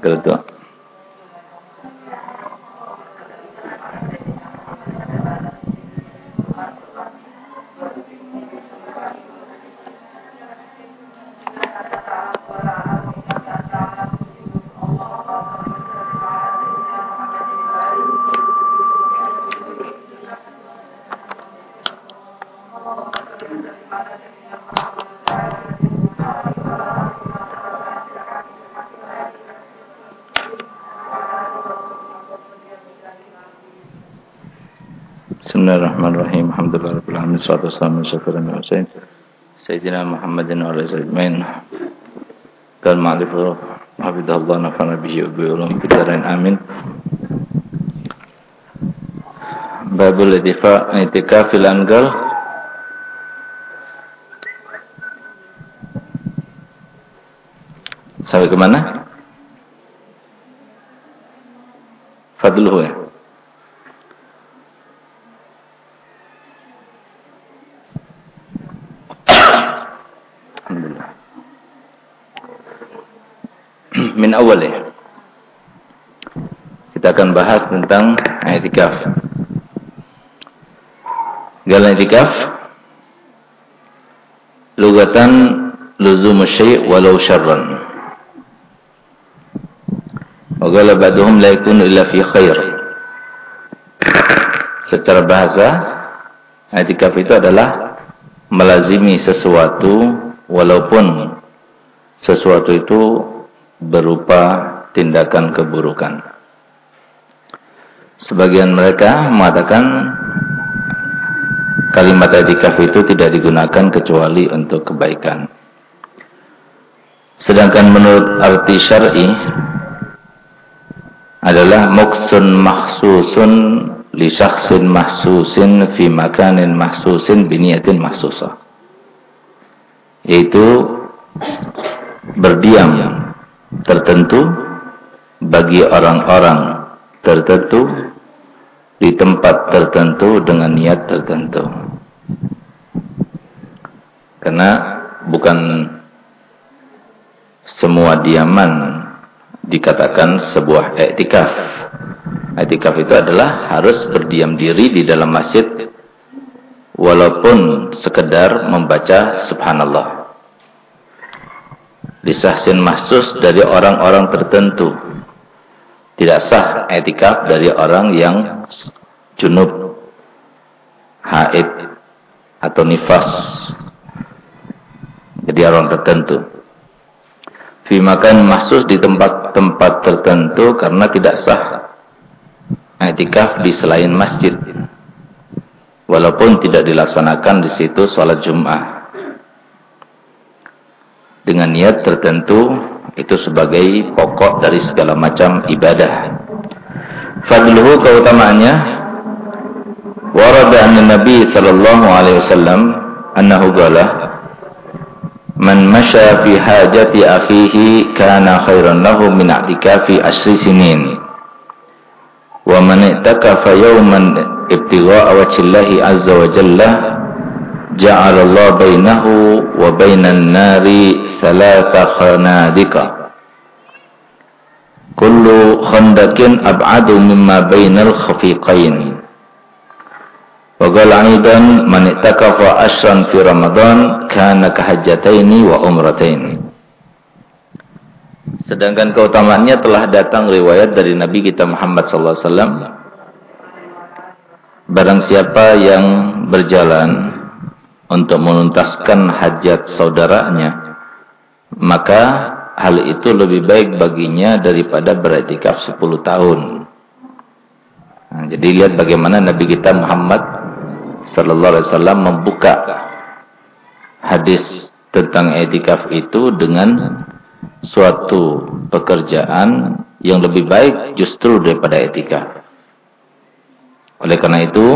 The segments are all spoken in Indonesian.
Kedua. Sayyidina Muhammadin wa ajma'in. Qal ma'rifu hafidhallah nafa'ana bihi wa bi ulum amin. Babul itifa itikafil angal Sampai ke mana? Fadluhu ya. Min awal ya. Kita akan bahas tentang i'tikaf. Gal i'tikaf lugatan luzum syai' walau syarran. Wa qala ba'dhum la yakunu illa fi khair. Secara bahasa i'tikaf itu adalah melazimi sesuatu walaupun sesuatu itu berupa tindakan keburukan. Sebagian mereka mengatakan kalimat etikaf itu tidak digunakan kecuali untuk kebaikan. Sedangkan menurut arti syar'i adalah muksun mahsusun li syakhsin mahsusin fi makanin mahsusin biniyatin mahsusah. Yaitu berdiam tertentu bagi orang-orang tertentu di tempat tertentu dengan niat tertentu. Karena bukan semua diaman dikatakan sebuah etikaf. Etikaf itu adalah harus berdiam diri di dalam masjid walaupun sekedar membaca subhanallah disahsin mahsus dari orang-orang tertentu. Tidak sah etikaf dari orang yang junub, haid, atau nifas. Jadi orang tertentu. Fi makan mahsus di tempat-tempat tertentu karena tidak sah etikaf di selain masjid. Walaupun tidak dilaksanakan di situ sholat Jum'ah dengan niat tertentu itu sebagai pokok dari segala macam ibadah. Fadluhu keutamaannya warada an Nabi sallallahu alaihi wasallam annahu qala Man masya fi hajati akhihi kana khairan lahu min i'tikafi asri sinin. Wa man i'takafa yawman ibtigha'a wajhillahi azza wa jalla ja'alallahu bainahu wa bainan nari salasa khanadika. Kullu khandakin ab'adu mimma bainal khafiqain. Wa qala aidan man ittakafa ashran fi ramadan kana kahajjataini wa umrataini Sedangkan keutamaannya telah datang riwayat dari Nabi kita Muhammad sallallahu alaihi wasallam. Barang siapa yang berjalan untuk menuntaskan hajat saudaranya, maka hal itu lebih baik baginya daripada beriktikaf 10 tahun. Nah, jadi lihat bagaimana Nabi kita Muhammad sallallahu alaihi wasallam membuka hadis tentang etikaf itu dengan suatu pekerjaan yang lebih baik justru daripada etikaf. Oleh karena itu,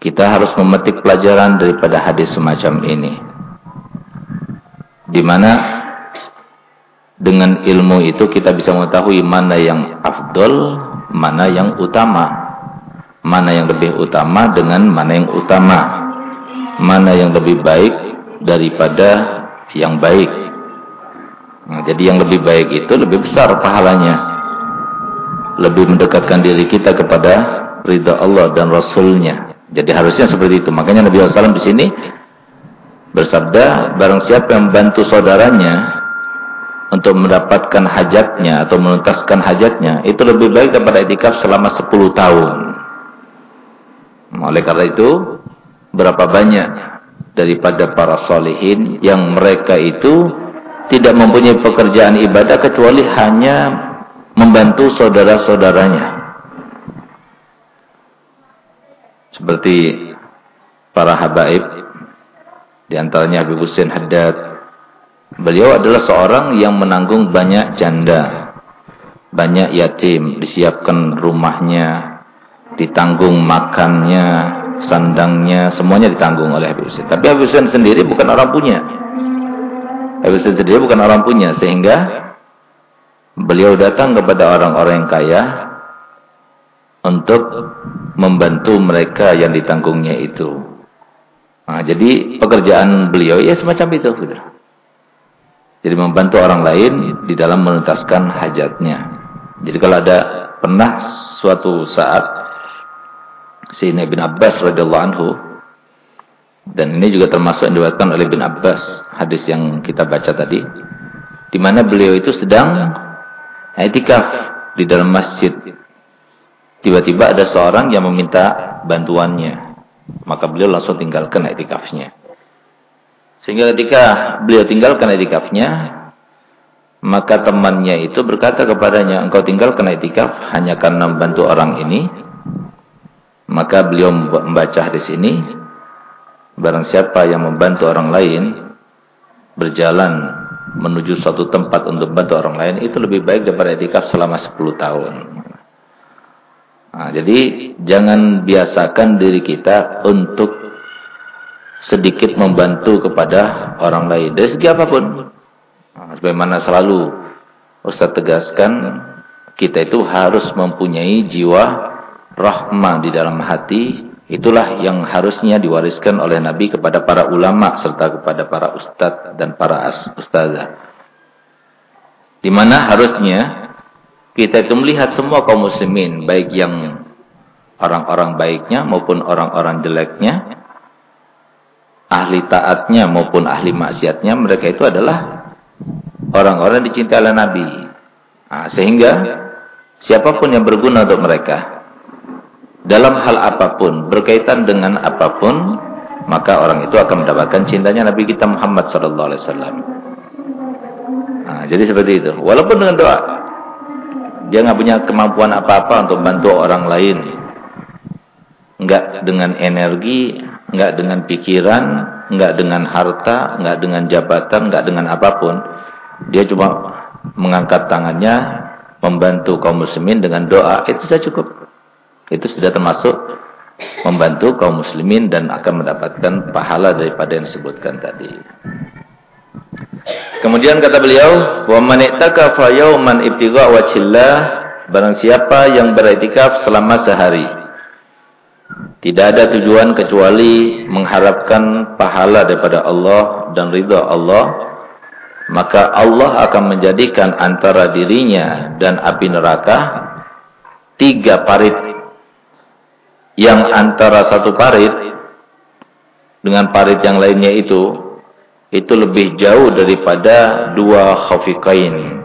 kita harus memetik pelajaran daripada hadis semacam ini. Di mana dengan ilmu itu kita bisa mengetahui mana yang afdol, mana yang utama. Mana yang lebih utama dengan mana yang utama. Mana yang lebih baik daripada yang baik. Nah, jadi yang lebih baik itu lebih besar pahalanya. Lebih mendekatkan diri kita kepada ridha Allah dan Rasulnya. Jadi harusnya seperti itu. Makanya Nabi SAW di sini bersabda, barang siapa yang membantu saudaranya untuk mendapatkan hajatnya atau menuntaskan hajatnya, itu lebih baik daripada etikaf selama 10 tahun. Oleh karena itu, berapa banyak daripada para solehin yang mereka itu tidak mempunyai pekerjaan ibadah kecuali hanya membantu saudara-saudaranya. Seperti para habaib, di antaranya Habib Hussein Haddad, Beliau adalah seorang yang menanggung banyak janda, banyak yatim, disiapkan rumahnya, ditanggung makannya, sandangnya, semuanya ditanggung oleh Habib Hussein. Tapi Habib Hussein sendiri bukan orang punya. Habib Hussein sendiri bukan orang punya, sehingga beliau datang kepada orang-orang yang kaya untuk membantu mereka yang ditanggungnya itu. Nah, jadi pekerjaan beliau ya semacam itu. Gitu. Jadi membantu orang lain di dalam menuntaskan hajatnya. Jadi kalau ada pernah suatu saat si bin Abbas radhiyallahu anhu dan ini juga termasuk yang diriwayatkan oleh bin Abbas hadis yang kita baca tadi di mana beliau itu sedang etikaf di dalam masjid. Tiba-tiba ada seorang yang meminta bantuannya. Maka beliau langsung tinggalkan etikafnya. Sehingga ketika beliau tinggalkan etikafnya, maka temannya itu berkata kepadanya, engkau tinggalkan etikaf hanya karena membantu orang ini. Maka beliau membaca di sini, barang siapa yang membantu orang lain, berjalan menuju suatu tempat untuk membantu orang lain, itu lebih baik daripada etikaf selama 10 tahun. Nah, jadi jangan biasakan diri kita untuk sedikit membantu kepada orang lain dari segi apa pun. Nah, sebagaimana selalu Ustaz tegaskan, kita itu harus mempunyai jiwa rahmah di dalam hati. Itulah yang harusnya diwariskan oleh Nabi kepada para ulama serta kepada para ustadz dan para ustazah. Di mana harusnya kita itu melihat semua kaum muslimin, baik yang orang-orang baiknya maupun orang-orang jeleknya, ahli taatnya maupun ahli maksiatnya mereka itu adalah orang-orang dicintai oleh Nabi. Nah, sehingga siapa pun yang berguna untuk mereka dalam hal apa pun berkaitan dengan apa pun maka orang itu akan mendapatkan cintanya Nabi kita Muhammad wasallam. Nah, jadi seperti itu. Walaupun dengan doa dia nggak punya kemampuan apa-apa untuk bantu orang lain. Enggak dengan energi, enggak dengan pikiran, enggak dengan harta, enggak dengan jabatan, enggak dengan apa pun. Dia cuma mengangkat tangannya, membantu kaum muslimin dengan doa, itu sudah cukup. Itu sudah termasuk membantu kaum muslimin dan akan mendapatkan pahala daripada yang disebutkan tadi. Kemudian kata beliau, "Wa man ittakafa yawman ibtigha wajhillah" Barang siapa yang beriktikaf selama sehari tidak ada tujuan kecuali mengharapkan pahala daripada Allah dan ridha Allah. Maka Allah akan menjadikan antara dirinya dan api neraka tiga parit. Yang antara satu parit dengan parit yang lainnya itu, itu lebih jauh daripada dua khafikain.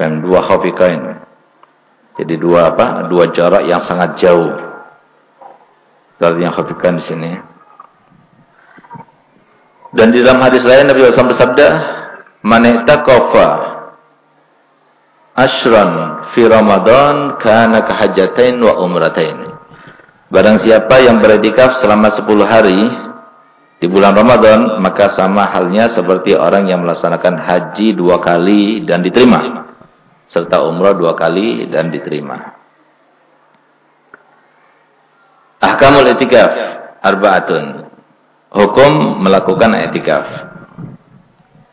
Dan dua khafikain. Jadi dua apa? Dua jarak yang sangat jauh. Seperti yang khafikan di sini. Dan di dalam hadis lain Nabi SAW bersabda, "Man ittaqafa ashran fi Ramadan kana kahajatain wa umratain." Barang siapa yang beriktikaf selama 10 hari di bulan Ramadan, maka sama halnya seperti orang yang melaksanakan haji dua kali dan diterima serta umrah dua kali dan diterima. Ahkamul etikaf arba'atun. Hukum melakukan etikaf.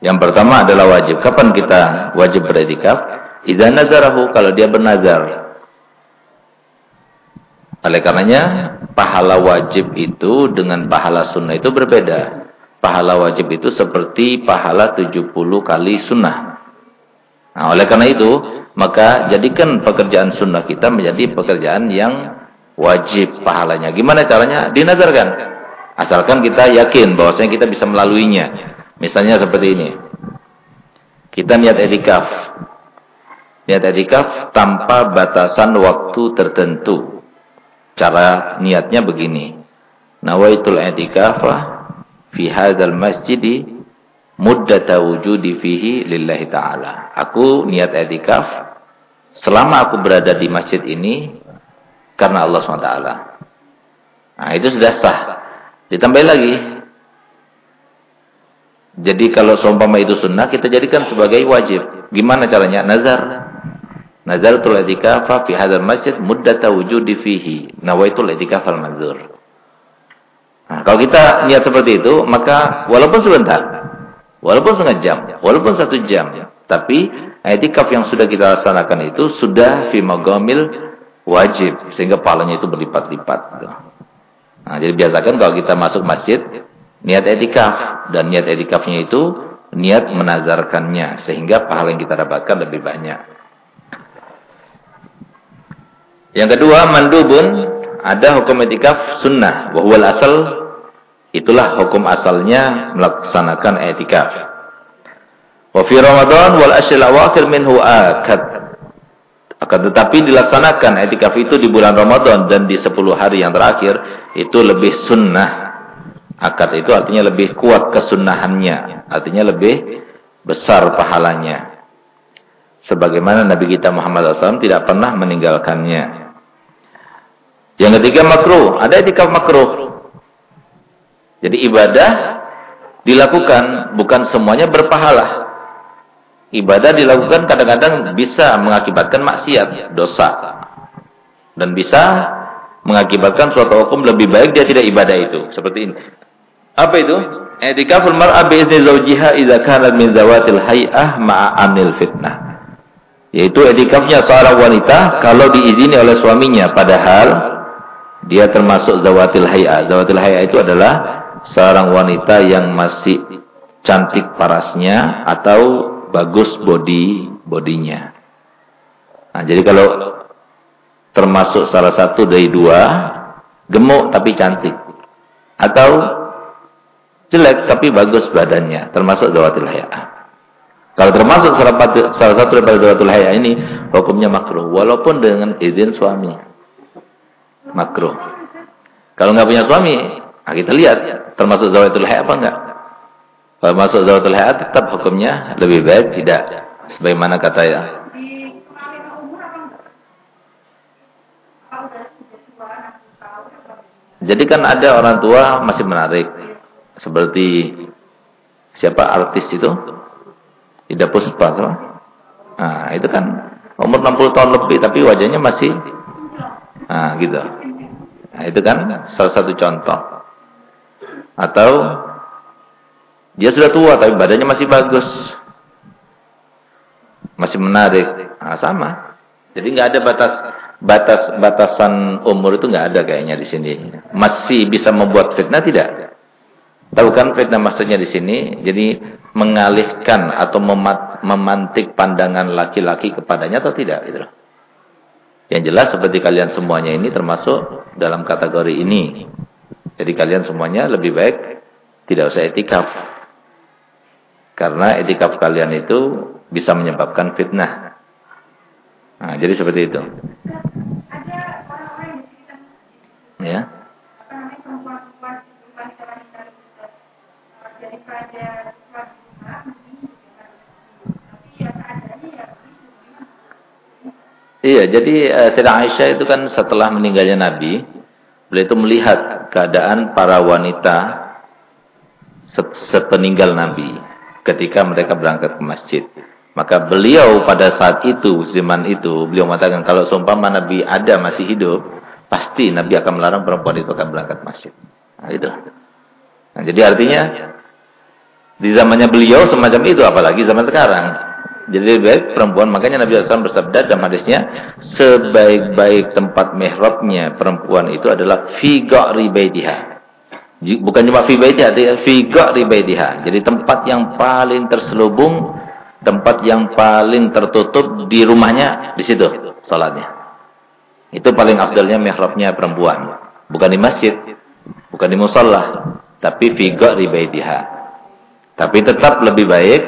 Yang pertama adalah wajib. Kapan kita wajib beretikaf? Idza nazarahu kalau dia bernazar. Oleh karenanya pahala wajib itu dengan pahala sunnah itu berbeda. pahala wajib itu seperti pahala 70 kali sunnah. Nah, oleh karena itu, maka jadikan pekerjaan sunnah kita menjadi pekerjaan yang wajib pahalanya. Gimana caranya? Dinazarkan. Asalkan kita yakin bahwasanya kita bisa melaluinya. Misalnya seperti ini. Kita niat etikaf. Niat etikaf tanpa batasan waktu tertentu. Cara niatnya begini. Nawaitul etikafah fi hadzal masjidi muddata wujudi fihi lillahi ta'ala. Aku niat etikaf selama aku berada di masjid ini karena Allah SWT. Nah, itu sudah sah. Ditambah lagi, jadi kalau seumpama itu sunnah, kita jadikan sebagai wajib. Gimana caranya? Nazar. Nazar tul i'tikaf fi hadzal masjid muddata wujudi fihi. Nawaitul i'tikaf al manzur. Nah, kalau kita niat seperti itu, maka walaupun sebentar, walaupun setengah jam, walaupun satu jam, tapi i'tikaf yang sudah kita laksanakan itu sudah fi magamil wajib sehingga pahalanya itu berlipat-lipat. Nah, jadi biasakan kalau kita masuk masjid, niat etikaf dan niat etikafnya itu niat menazarkannya sehingga pahala yang kita dapatkan lebih banyak. Yang kedua mandubun ada hukum etikaf sunnah wahwal asal itulah hukum asalnya melaksanakan etikaf. Wa fi Ramadan wal ashril awakhir minhu akad. Akan tetapi dilaksanakan etikaf itu di bulan Ramadan dan di 10 hari yang terakhir itu lebih sunnah Akad itu artinya lebih kuat kesunahannya. Artinya lebih besar pahalanya. Sebagaimana Nabi kita Muhammad SAW tidak pernah meninggalkannya. Yang ketiga makruh. Ada etika makruh. Jadi ibadah dilakukan bukan semuanya berpahala. Ibadah dilakukan kadang-kadang bisa mengakibatkan maksiat, dosa. Dan bisa mengakibatkan suatu hukum lebih baik dia tidak ibadah itu. Seperti ini. Apa itu? I'tikaful mar'a bi izni zawjiha idza kanat min zawatil hay'ah ma'a amil fitnah. Yaitu etikafnya seorang wanita kalau diizini oleh suaminya padahal dia termasuk zawatil hay'ah. Zawatil hay'ah itu adalah seorang wanita yang masih cantik parasnya atau bagus body bodinya. Nah, jadi kalau termasuk salah satu dari dua gemuk tapi cantik atau jelek tapi bagus badannya, termasuk zawatul haya. Kalau termasuk salah, satu daripada zawatul haya ini, hukumnya makruh, walaupun dengan izin suami. Makruh. Kalau nggak punya suami, nah kita lihat termasuk zawatul haya apa enggak? Kalau masuk zawatul haya tetap hukumnya lebih baik tidak. Sebagaimana kata ya. Jadi kan ada orang tua masih menarik seperti siapa artis itu? Ida Puspa? Nah, itu kan umur 60 tahun lebih tapi wajahnya masih nah gitu. Nah, itu kan salah satu contoh. Atau dia sudah tua tapi badannya masih bagus. Masih menarik. Nah, sama. Jadi nggak ada batas batas batasan umur itu nggak ada kayaknya di sini. Masih bisa membuat fitnah tidak? Tahu kan fitnah maksudnya di sini? Jadi mengalihkan atau memantik pandangan laki-laki kepadanya atau tidak gitu Yang jelas seperti kalian semuanya ini termasuk dalam kategori ini. Jadi kalian semuanya lebih baik tidak usah etikaf. Karena etikaf kalian itu bisa menyebabkan fitnah. Nah, jadi seperti itu. Ya. Iya, jadi uh, Sayyidah Aisyah itu kan setelah meninggalnya Nabi, beliau itu melihat keadaan para wanita sepeninggal Nabi ketika mereka berangkat ke masjid. Maka beliau pada saat itu, zaman itu, beliau mengatakan kalau seumpama Nabi ada masih hidup, pasti Nabi akan melarang perempuan itu akan berangkat masjid. Nah, itu. Nah, jadi artinya di zamannya beliau semacam itu, apalagi zaman sekarang. Jadi lebih baik perempuan. Makanya Nabi SAW bersabda dalam hadisnya, sebaik-baik tempat mihrabnya perempuan itu adalah fi ga'ri. Bukan cuma fi baitiha, fi. Jadi tempat yang paling terselubung, tempat yang paling tertutup di rumahnya di situ salatnya. Itu paling afdalnya mihrabnya perempuan. Bukan di masjid, bukan di musalla, tapi fi baitiha. Tapi tetap lebih baik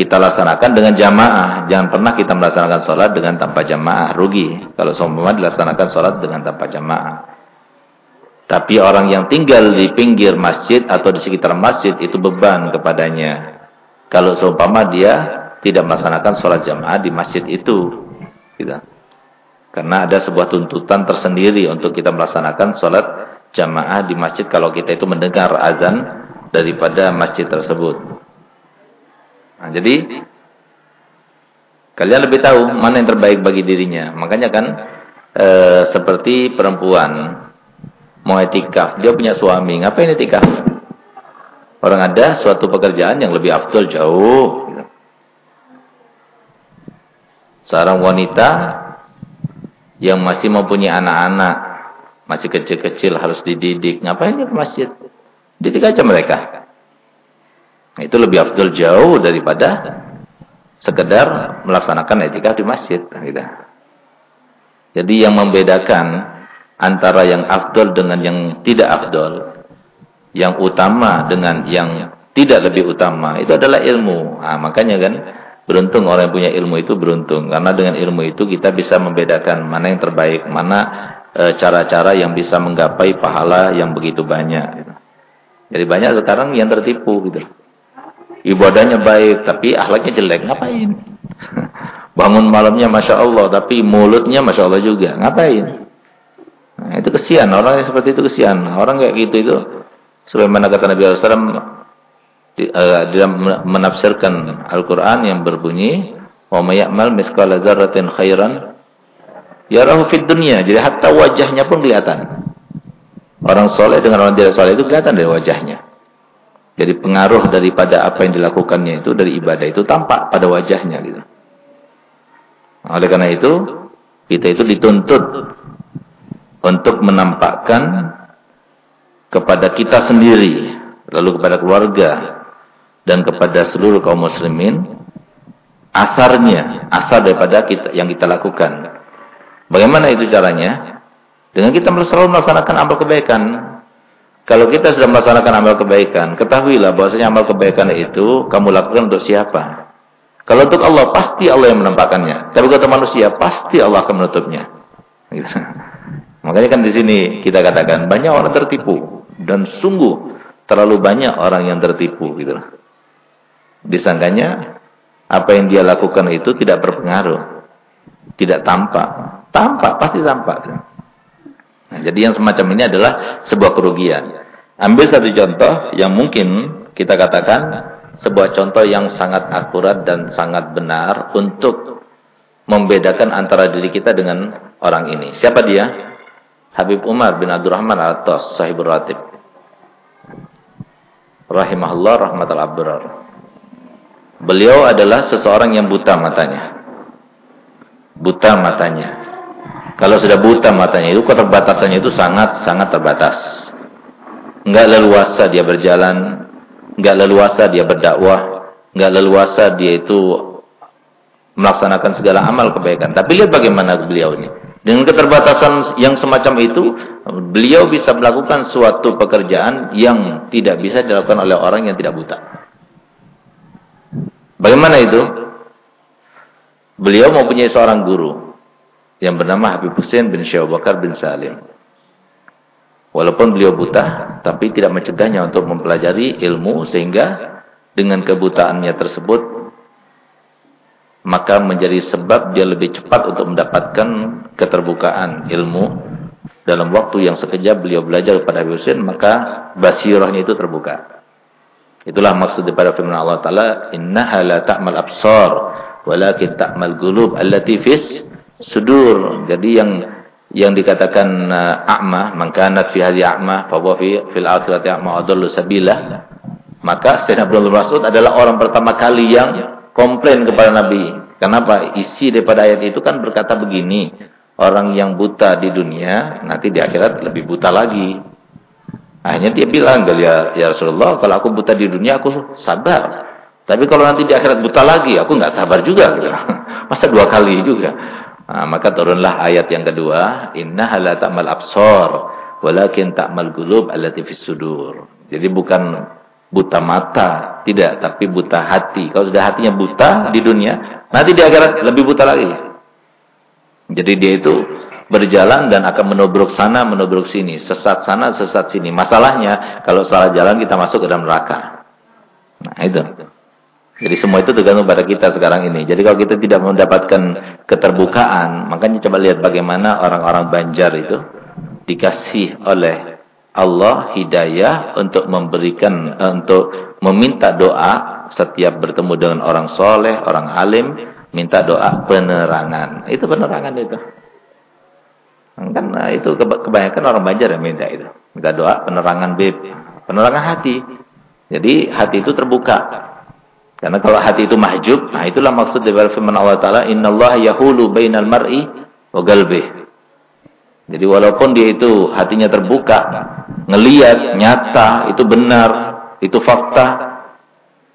kita laksanakan dengan jamaah. Jangan pernah kita melaksanakan sholat dengan tanpa jamaah. Rugi. Kalau seumpama dilaksanakan sholat dengan tanpa jamaah. Tapi orang yang tinggal di pinggir masjid atau di sekitar masjid itu beban kepadanya. Kalau seumpama dia tidak melaksanakan sholat jamaah di masjid itu. Gitu. Karena ada sebuah tuntutan tersendiri untuk kita melaksanakan sholat jamaah di masjid kalau kita itu mendengar azan daripada masjid tersebut. Nah, jadi kalian lebih tahu mana yang terbaik bagi dirinya. Makanya kan e, seperti perempuan mau etikaf, dia punya suami, ngapain etikaf? Orang ada suatu pekerjaan yang lebih afdol jauh. Gitu. Seorang wanita yang masih mempunyai anak-anak, masih kecil-kecil harus dididik, ngapain dia ke masjid? Didik aja mereka. Nah, itu lebih afdol jauh daripada sekedar melaksanakan etikaf di masjid. Gitu. Jadi yang membedakan antara yang afdol dengan yang tidak afdol, yang utama dengan yang tidak lebih utama, itu adalah ilmu. Nah, makanya kan beruntung orang yang punya ilmu itu beruntung. Karena dengan ilmu itu kita bisa membedakan mana yang terbaik, mana e, cara-cara e, yang bisa menggapai pahala yang begitu banyak. Gitu. Jadi banyak sekarang yang tertipu gitu. Ibadahnya baik, tapi akhlaknya jelek. Ngapain? Bangun malamnya Masya Allah, tapi mulutnya Masya Allah juga. Ngapain? Nah, itu kesian, orang yang seperti itu kesian. Orang kayak gitu itu sebagaimana kata Nabi wasallam dia menafsirkan Al-Qur'an yang berbunyi wa may ya'mal mithqala dzarratin khairan yarahu fid. Jadi hatta wajahnya pun kelihatan. Orang soleh dengan orang tidak soleh itu kelihatan dari wajahnya. Jadi pengaruh daripada apa yang dilakukannya itu dari ibadah itu tampak pada wajahnya gitu. Oleh karena itu, kita itu dituntut untuk menampakkan kepada kita sendiri, lalu kepada keluarga dan kepada seluruh kaum muslimin asarnya, asar daripada kita, yang kita lakukan. Bagaimana itu caranya? Dengan kita selalu melaksanakan amal kebaikan. Kalau kita sudah melaksanakan amal kebaikan, ketahuilah bahwasanya amal kebaikan itu kamu lakukan untuk siapa? Kalau untuk Allah, pasti Allah yang menampakkannya. Tapi untuk manusia, pasti Allah akan menutupnya. Gitu. Makanya kan di sini kita katakan banyak orang tertipu dan sungguh terlalu banyak orang yang tertipu gitu. Disangkanya apa yang dia lakukan itu tidak berpengaruh. Tidak tampak. Tampak, pasti tampak. Nah, jadi yang semacam ini adalah sebuah kerugian. Ambil satu contoh yang mungkin kita katakan sebuah contoh yang sangat akurat dan sangat benar untuk membedakan antara diri kita dengan orang ini. Siapa dia? Habib Umar bin Abdurrahman Al-Attas, sahibur ratib. Rahimahullah rahmatal abrar. Beliau adalah seseorang yang buta matanya. Buta matanya. Kalau sudah buta matanya itu keterbatasannya itu sangat-sangat terbatas. Enggak leluasa dia berjalan, enggak leluasa dia berdakwah, enggak leluasa dia itu melaksanakan segala amal kebaikan. Tapi lihat bagaimana beliau ini. Dengan keterbatasan yang semacam itu, beliau bisa melakukan suatu pekerjaan yang tidak bisa dilakukan oleh orang yang tidak buta. Bagaimana itu? Beliau mempunyai seorang guru yang bernama Habib Hussein bin Syekh bin Salim. Walaupun beliau buta, tapi tidak mencegahnya untuk mempelajari ilmu sehingga dengan kebutaannya tersebut maka menjadi sebab dia lebih cepat untuk mendapatkan keterbukaan ilmu dalam waktu yang sekejap beliau belajar kepada Habib Hussein maka basirahnya itu terbuka itulah maksud daripada firman Allah Ta'ala innaha la ta'mal absar walakin ta'mal gulub allati fis sudur jadi yang yang dikatakan uh, a'ma man kanat fi hadhihi a'ma fa huwa fi fil akhirati a'ma adallu sabila maka Sayyidina Abdul Mas'ud adalah orang pertama kali yang komplain kepada Nabi. Kenapa? Isi daripada ayat itu kan berkata begini. Orang yang buta di dunia, nanti di akhirat lebih buta lagi. Akhirnya dia bilang, ya, ya Rasulullah, kalau aku buta di dunia, aku sabar. Tapi kalau nanti di akhirat buta lagi, aku nggak sabar juga. Gitu. Masa dua kali juga. Nah, maka turunlah ayat yang kedua, Inna la ta'mal absor, walakin ta'mal gulub allati fis sudur. Jadi bukan buta mata, tidak, tapi buta hati. Kalau sudah hatinya buta di dunia, nanti di akhirat lebih buta lagi. Jadi dia itu berjalan dan akan menobrok sana, menobrok sini, sesat sana, sesat sini. Masalahnya kalau salah jalan kita masuk ke dalam neraka. Nah, itu. Jadi semua itu tergantung pada kita sekarang ini. Jadi kalau kita tidak mendapatkan keterbukaan, makanya coba lihat bagaimana orang-orang Banjar itu dikasih oleh Allah hidayah untuk memberikan eh, untuk meminta doa setiap bertemu dengan orang soleh, orang alim, minta doa penerangan. Itu penerangan itu. Kan nah, itu kebanyakan orang Banjar yang minta itu. Minta doa penerangan bib, penerangan hati. Jadi hati itu terbuka. Karena kalau hati itu mahjub, nah itulah maksud dari firman Allah Taala, Allah yahulu bainal mar'i wa galbih. Jadi walaupun dia itu hatinya terbuka, ngelihat nyata, itu benar, itu fakta.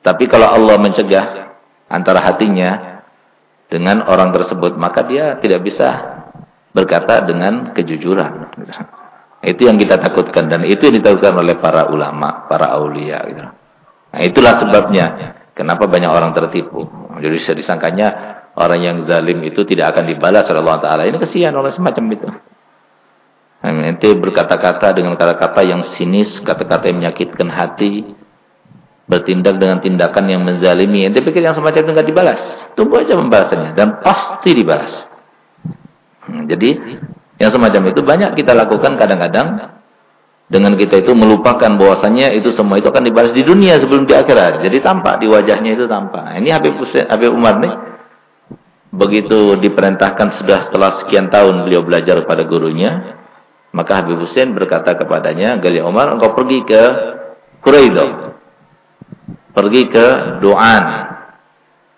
Tapi kalau Allah mencegah antara hatinya dengan orang tersebut, maka dia tidak bisa berkata dengan kejujuran. Itu yang kita takutkan dan itu yang ditakutkan oleh para ulama, para aulia. Gitu. Nah itulah sebabnya kenapa banyak orang tertipu. Jadi disangkanya orang yang zalim itu tidak akan dibalas oleh Allah Taala. Ini kesian oleh semacam itu. Nanti berkata-kata dengan kata-kata yang sinis, kata-kata yang menyakitkan hati, bertindak dengan tindakan yang menzalimi. Ente pikir yang semacam itu nggak dibalas? Tunggu aja pembahasannya dan pasti dibalas. Hmm, jadi yang semacam itu banyak kita lakukan kadang-kadang dengan kita itu melupakan bahwasannya itu semua itu akan dibalas di dunia sebelum di akhirat. Jadi tampak di wajahnya itu tampak. Ini Habib, Hussein, Habib Umar nih begitu diperintahkan sudah setelah sekian tahun beliau belajar pada gurunya, maka Habib Hussein berkata kepadanya, "Gali Umar, engkau pergi ke Quraidah. Pergi ke Du'an.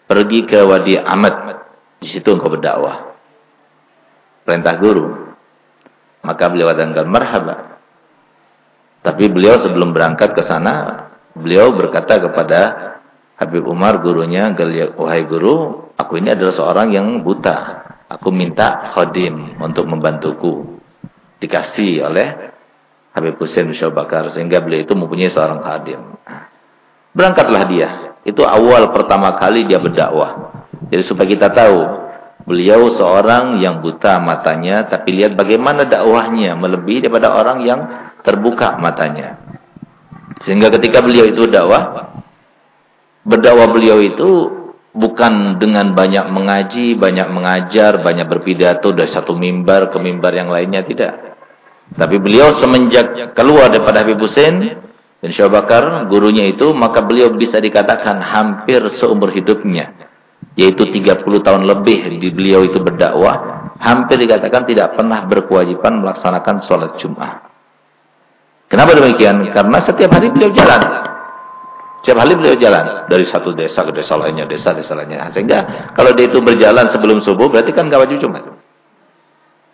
Pergi ke Wadi Ahmad. Di situ engkau berdakwah." perintah guru. Maka beliau katakan marhaba. Tapi beliau sebelum berangkat ke sana, beliau berkata kepada Habib Umar gurunya, "Wahai guru, aku ini adalah seorang yang buta. Aku minta khodim untuk membantuku." Dikasih oleh Habib Hussein Syabakar sehingga beliau itu mempunyai seorang khadim. Berangkatlah dia. Itu awal pertama kali dia berdakwah. Jadi supaya kita tahu Beliau seorang yang buta matanya, tapi lihat bagaimana dakwahnya melebihi daripada orang yang terbuka matanya. Sehingga ketika beliau itu dakwah, berdakwah beliau itu bukan dengan banyak mengaji, banyak mengajar, banyak berpidato dari satu mimbar ke mimbar yang lainnya, tidak. Tapi beliau semenjak keluar daripada Habib Hussein dan Syekh Bakar, gurunya itu, maka beliau bisa dikatakan hampir seumur hidupnya yaitu 30 tahun lebih di beliau itu berdakwah, hampir dikatakan tidak pernah berkewajiban melaksanakan sholat Jum'ah. Kenapa demikian? Karena setiap hari beliau jalan. Setiap hari beliau jalan. Dari satu desa ke desa lainnya, desa-desa lainnya. Sehingga kalau dia itu berjalan sebelum subuh, berarti kan gak wajib Jumat.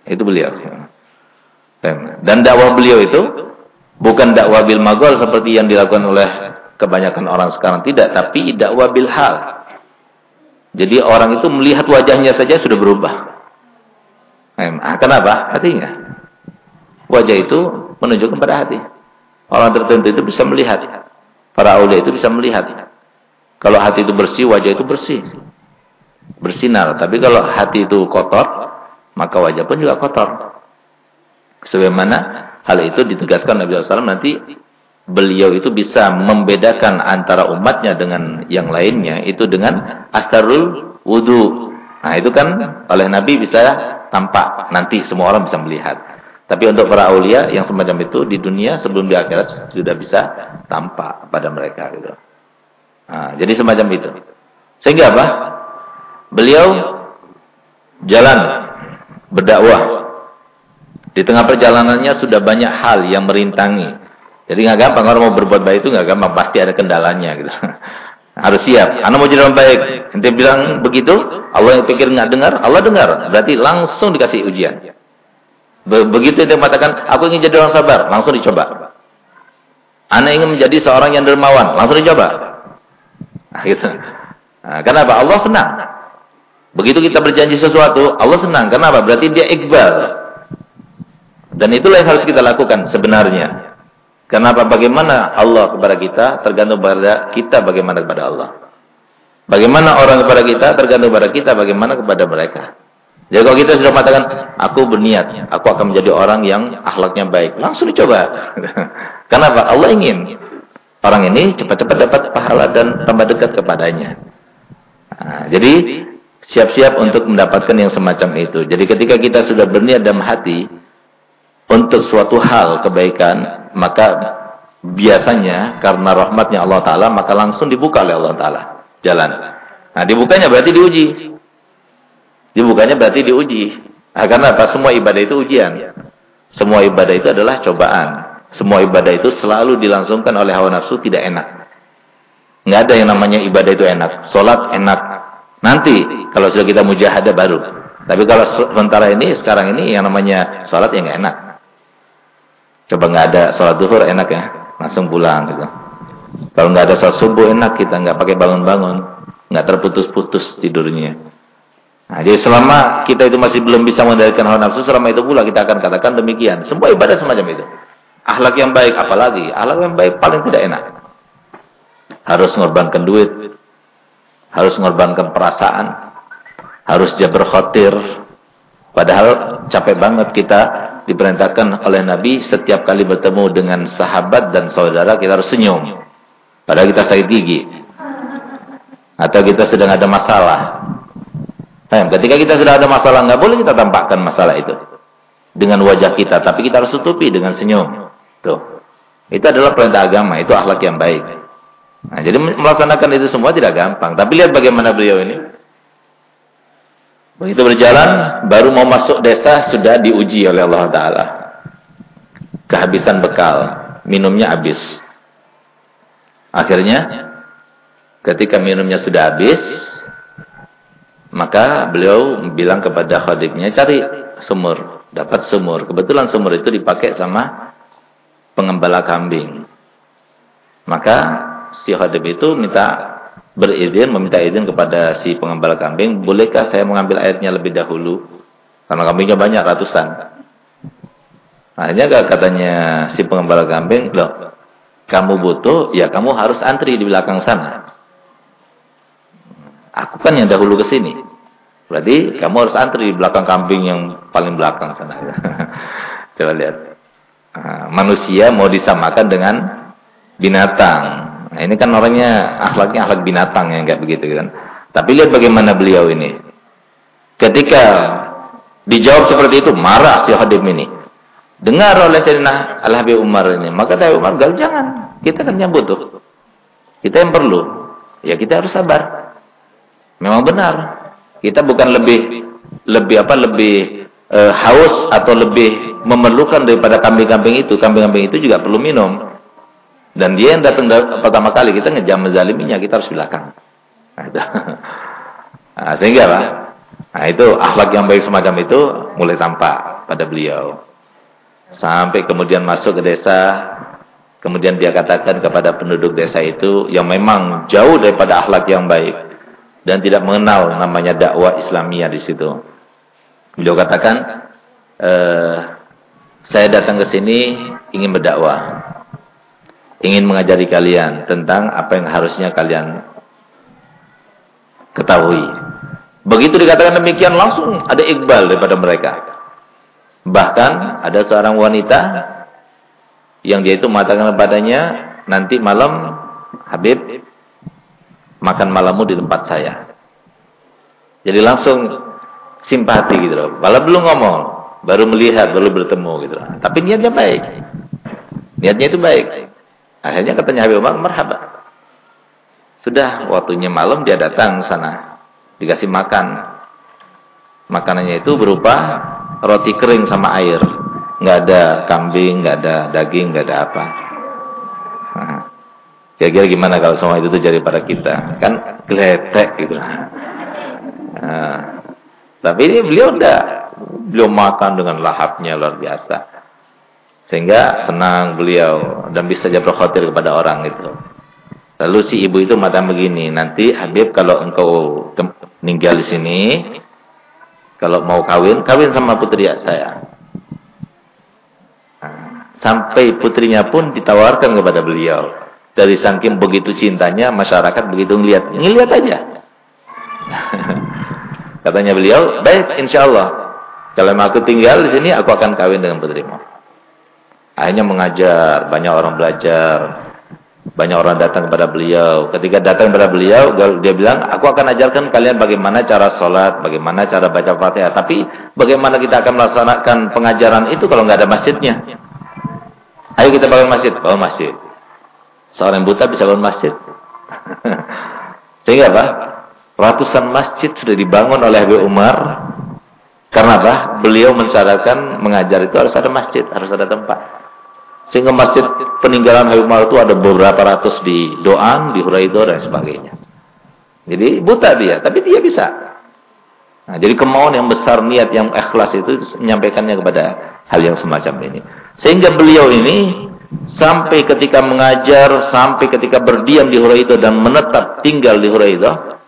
Itu beliau. Dan dakwah beliau itu bukan dakwah bil magol seperti yang dilakukan oleh kebanyakan orang sekarang. Tidak, tapi dakwah bil hal. Jadi orang itu melihat wajahnya saja sudah berubah. Nah, kenapa? Hatinya. Wajah itu menunjukkan pada hati. Orang tertentu itu bisa melihat. Para awliya itu bisa melihat. Kalau hati itu bersih, wajah itu bersih. Bersinar. Tapi kalau hati itu kotor, maka wajah pun juga kotor. Sebagaimana hal itu ditegaskan Nabi SAW nanti beliau itu bisa membedakan antara umatnya dengan yang lainnya itu dengan astarul wudu. Nah, itu kan oleh Nabi bisa tampak nanti semua orang bisa melihat. Tapi untuk para aulia yang semacam itu di dunia sebelum di akhirat sudah bisa tampak pada mereka gitu. Nah, jadi semacam itu. Sehingga apa? Beliau jalan berdakwah. Di tengah perjalanannya sudah banyak hal yang merintangi jadi nggak gampang orang mau berbuat baik itu nggak gampang, pasti ada kendalanya gitu. Harus siap. Anak mau jadi orang baik. Nanti bilang begitu, Allah yang pikir nggak dengar, Allah dengar. Berarti langsung dikasih ujian. Begitu dia mengatakan, aku ingin jadi orang sabar, langsung dicoba. Anda ingin menjadi seorang yang dermawan, langsung dicoba. Nah, gitu. Nah, kenapa? Allah senang. Begitu kita berjanji sesuatu, Allah senang. Kenapa? Berarti dia iqbal. Dan itulah yang harus kita lakukan sebenarnya. Kenapa? Bagaimana Allah kepada kita tergantung pada kita bagaimana kepada Allah. Bagaimana orang kepada kita tergantung pada kita bagaimana kepada mereka. Jadi kalau kita sudah mengatakan, aku berniat, aku akan menjadi orang yang akhlaknya baik. Langsung dicoba. Kenapa? Allah ingin orang ini cepat-cepat dapat pahala dan tambah dekat kepadanya. Nah, jadi siap-siap untuk mendapatkan yang semacam itu. Jadi ketika kita sudah berniat dalam hati untuk suatu hal kebaikan, maka biasanya karena rahmatnya Allah Ta'ala, maka langsung dibuka oleh Allah Ta'ala jalan. Nah dibukanya berarti diuji. Dibukanya berarti diuji. Nah, karena apa? Semua ibadah itu ujian. Semua ibadah itu adalah cobaan. Semua ibadah itu selalu dilangsungkan oleh hawa nafsu tidak enak. Nggak ada yang namanya ibadah itu enak. Sholat enak. Nanti kalau sudah kita mujahadah baru. Tapi kalau sementara ini, sekarang ini yang namanya sholat yang nggak enak. Coba nggak ada sholat duhur enak ya. Langsung pulang gitu. Kalau nggak ada sholat subuh enak kita nggak pakai bangun-bangun. Nggak terputus-putus tidurnya. Nah, jadi selama kita itu masih belum bisa mengendalikan hawa nafsu, selama itu pula kita akan katakan demikian. Semua ibadah semacam itu. Akhlak yang baik apalagi? Akhlak yang baik paling tidak enak. Harus mengorbankan duit, harus mengorbankan perasaan, harus jabar khatir. Padahal capek banget kita diperintahkan oleh Nabi setiap kali bertemu dengan sahabat dan saudara kita harus senyum. Padahal kita sakit gigi. Atau kita sedang ada masalah. Nah, ketika kita sudah ada masalah, nggak boleh kita tampakkan masalah itu dengan wajah kita, tapi kita harus tutupi dengan senyum. Tuh, itu adalah perintah agama, itu akhlak yang baik. Nah, jadi melaksanakan itu semua tidak gampang. Tapi lihat bagaimana beliau ini. Begitu berjalan, baru mau masuk desa sudah diuji oleh Allah Taala. Kehabisan bekal, minumnya habis. Akhirnya, ketika minumnya sudah habis, maka beliau bilang kepada khadimnya, cari sumur. Dapat sumur. Kebetulan sumur itu dipakai sama pengembala kambing. Maka si khadim itu minta berizin, meminta izin kepada si pengembala kambing, bolehkah saya mengambil airnya lebih dahulu? Karena kambingnya banyak, ratusan. Akhirnya katanya si pengembala kambing, loh, kamu butuh, ya kamu harus antri di belakang sana. Aku kan yang dahulu ke sini. Berarti kamu harus antri di belakang kambing yang paling belakang sana. Coba lihat. Nah, manusia mau disamakan dengan binatang. Nah, ini kan orangnya akhlaknya akhlak binatang yang enggak begitu kan. Tapi lihat bagaimana beliau ini. Ketika dijawab seperti itu, marah si Khadim ini. Dengar oleh Sayyidina Al-Habib Umar ini. Maka Tayyip Umar, gal jangan. Kita kan yang butuh. Kita yang perlu. Ya kita harus sabar. Memang benar. Kita bukan lebih lebih apa lebih e, haus atau lebih memerlukan daripada kambing-kambing itu. Kambing-kambing itu juga perlu minum. Dan dia yang datang pertama kali kita ngejam menzaliminya, kita harus belakang. Nah, nah, sehingga lah, nah itu akhlak yang baik semacam itu mulai tampak pada beliau. Sampai kemudian masuk ke desa, kemudian dia katakan kepada penduduk desa itu yang memang jauh daripada akhlak yang baik dan tidak mengenal namanya dakwah Islamiyah di situ. Beliau katakan, e, saya datang ke sini ingin berdakwah, ingin mengajari kalian tentang apa yang harusnya kalian ketahui. Begitu dikatakan demikian langsung ada iqbal daripada mereka. Bahkan ada seorang wanita yang dia itu mengatakan kepadanya nanti malam Habib makan malammu di tempat saya. Jadi langsung simpati gitu loh. Malah belum ngomong, baru melihat, baru bertemu gitu loh. Tapi niatnya baik. Niatnya itu baik. Akhirnya katanya Habib Umar, marhaba. Sudah waktunya malam dia datang sana. Dikasih makan. Makanannya itu berupa roti kering sama air. Nggak ada kambing, nggak ada daging, nggak ada apa. Kira-kira gimana kalau semua itu terjadi pada kita? Kan geletek gitu. Nah, tapi ini beliau enggak. Beliau makan dengan lahapnya luar biasa. Sehingga senang beliau dan bisa jabra khatir kepada orang itu. Lalu si ibu itu mata begini, nanti Habib kalau engkau meninggal di sini, kalau mau kawin, kawin sama putri saya. Nah, sampai putrinya pun ditawarkan kepada beliau. Dari saking begitu cintanya, masyarakat begitu ngelihat, ngelihat aja. Katanya beliau, baik insya Allah. Kalau aku tinggal di sini, aku akan kawin dengan putrimu. Akhirnya mengajar, banyak orang belajar, banyak orang datang kepada beliau. Ketika datang kepada beliau, dia bilang, aku akan ajarkan kalian bagaimana cara sholat, bagaimana cara baca fatihah. Tapi bagaimana kita akan melaksanakan pengajaran itu kalau nggak ada masjidnya? Ayo kita bangun masjid. Bangun masjid. Seorang yang buta bisa bangun masjid. Sehingga apa? Ratusan masjid sudah dibangun oleh Habib Umar. Karena apa? Beliau mensyaratkan mengajar itu harus ada masjid, harus ada tempat. Sehingga masjid peninggalan Habib Umar itu ada beberapa ratus di Doan, di Huraido dan sebagainya. Jadi buta dia, tapi dia bisa. Nah, jadi kemauan yang besar, niat yang ikhlas itu menyampaikannya kepada hal yang semacam ini. Sehingga beliau ini sampai ketika mengajar, sampai ketika berdiam di Huraido dan menetap tinggal di Huraido,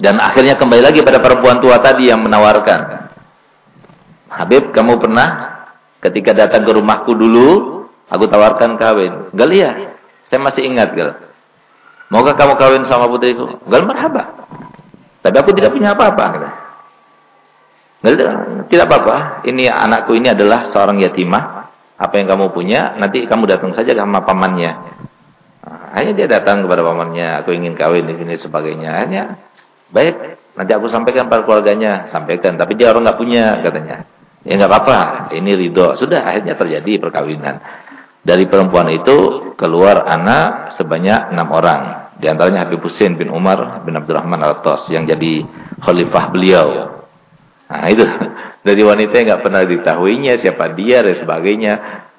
dan akhirnya kembali lagi pada perempuan tua tadi yang menawarkan. Habib, kamu pernah ketika datang ke rumahku dulu, Aku tawarkan kawin. Galia, saya masih ingat gal. Maukah kamu kawin sama putriku? Gal marhaba. Tapi aku tidak punya apa-apa. Gal tidak apa-apa. Ini anakku ini adalah seorang yatimah. Apa yang kamu punya, nanti kamu datang saja sama pamannya. Hanya dia datang kepada pamannya, aku ingin kawin di sini sebagainya. Hanya baik, nanti aku sampaikan pada keluarganya, sampaikan. Tapi dia orang nggak punya katanya. Ya nggak apa-apa, ini ridho. Sudah akhirnya terjadi perkawinan. Dari perempuan itu keluar anak sebanyak enam orang. Di antaranya Habib Hussein bin Umar bin Abdurrahman Al-Tos yang jadi khalifah beliau. Nah itu dari wanita yang nggak pernah diketahuinya siapa dia dan sebagainya.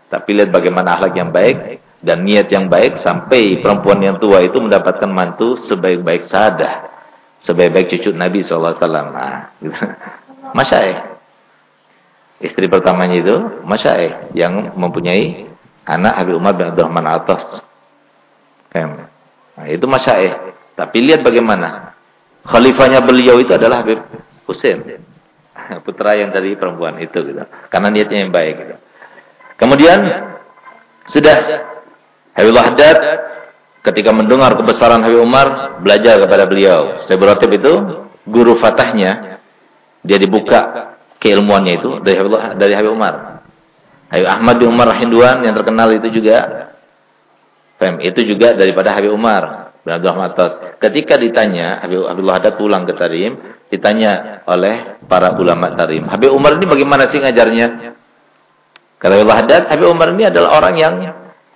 Tapi lihat bagaimana akhlak yang baik dan niat yang baik sampai perempuan yang tua itu mendapatkan mantu sebaik-baik sadah. Sebaik-baik cucu Nabi SAW. Nah, gitu. Istri pertamanya itu Masyaih yang mempunyai anak Habib Umar bin Abdurrahman Atas. Nah, itu masyaih. Tapi lihat bagaimana. Khalifahnya beliau itu adalah Habib Husain. Putra yang dari perempuan itu gitu. Karena niatnya yang baik gitu. Kemudian sudah Habib Haddad ketika mendengar kebesaran Habib Umar belajar kepada beliau. Saya Ratib itu guru fatahnya dia dibuka keilmuannya itu dari Habib, dari Habib Umar. Habib Ahmad bin Umar Hinduan yang terkenal itu juga Fem, itu juga daripada Habib Umar bin Abdul Rahman Ketika ditanya, Habib Abdullah Haddad pulang ke Tarim, ditanya oleh para ulama Tarim, Habib Umar ini bagaimana sih ngajarnya? Kata Habib Haddad, Habib Umar ini adalah orang yang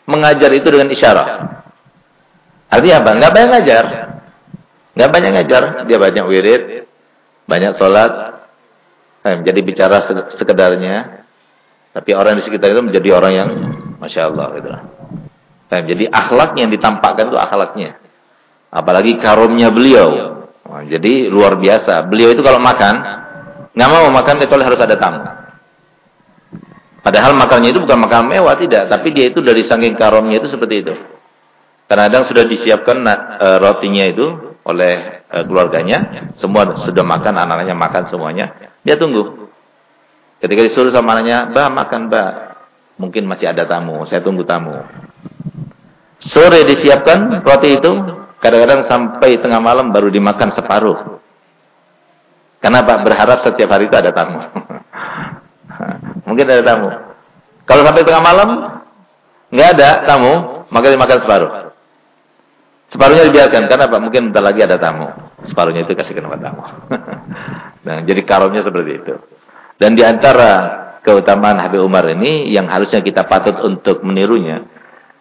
mengajar itu dengan isyarat. Artinya apa? Enggak banyak ngajar. Enggak banyak ngajar, dia banyak wirid, banyak sholat, jadi bicara sekedarnya, tapi orang di sekitar itu menjadi orang yang Masya Allah gitu. Nah, jadi akhlak yang ditampakkan itu akhlaknya. Apalagi karomnya beliau. Nah, jadi luar biasa. Beliau itu kalau makan, nggak mau makan kecuali harus ada tamu. Padahal makannya itu bukan makan mewah, tidak. Tapi dia itu dari saking karomnya itu seperti itu. Kadang-kadang sudah disiapkan e, rotinya itu oleh e, keluarganya. Semua sudah makan, anak-anaknya makan semuanya. Dia tunggu. Ketika disuruh sama anaknya, "Mbak, makan, Mbak." Mungkin masih ada tamu, saya tunggu tamu. Sore disiapkan roti itu, kadang-kadang sampai tengah malam baru dimakan separuh. Kenapa? Berharap setiap hari itu ada tamu. Mungkin ada tamu. Kalau sampai tengah malam nggak ada tamu, maka dimakan separuh. Separuhnya dibiarkan. Kenapa? Mungkin bentar lagi ada tamu. Separuhnya itu kasih ke tamu. nah, jadi karomnya seperti itu. Dan di antara keutamaan Habib Umar ini yang harusnya kita patut untuk menirunya.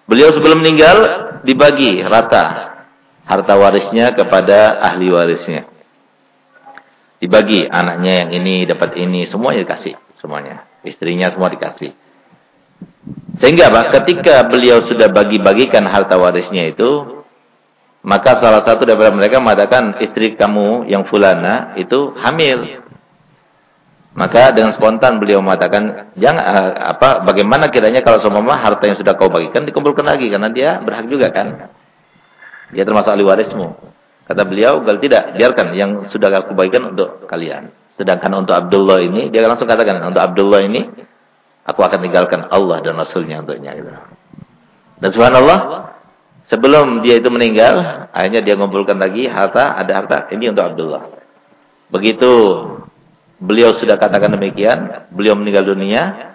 Beliau sebelum meninggal dibagi rata harta warisnya kepada ahli warisnya. Dibagi anaknya yang ini dapat ini semuanya dikasih semuanya. Istrinya semua dikasih. Sehingga apa? Ketika beliau sudah bagi-bagikan harta warisnya itu, maka salah satu daripada mereka mengatakan istri kamu yang fulana itu hamil. Maka dengan spontan beliau mengatakan, jangan uh, apa bagaimana kiranya kalau semua harta yang sudah kau bagikan dikumpulkan lagi karena dia berhak juga kan. Dia termasuk ahli warismu. Kata beliau, "Gal tidak, biarkan yang sudah aku bagikan untuk kalian." Sedangkan untuk Abdullah ini, dia langsung katakan, "Untuk Abdullah ini aku akan tinggalkan Allah dan Rasulnya untuknya." Gitu. Dan subhanallah, sebelum dia itu meninggal, akhirnya dia mengumpulkan lagi harta, ada harta ini untuk Abdullah. Begitu beliau sudah katakan demikian, beliau meninggal dunia,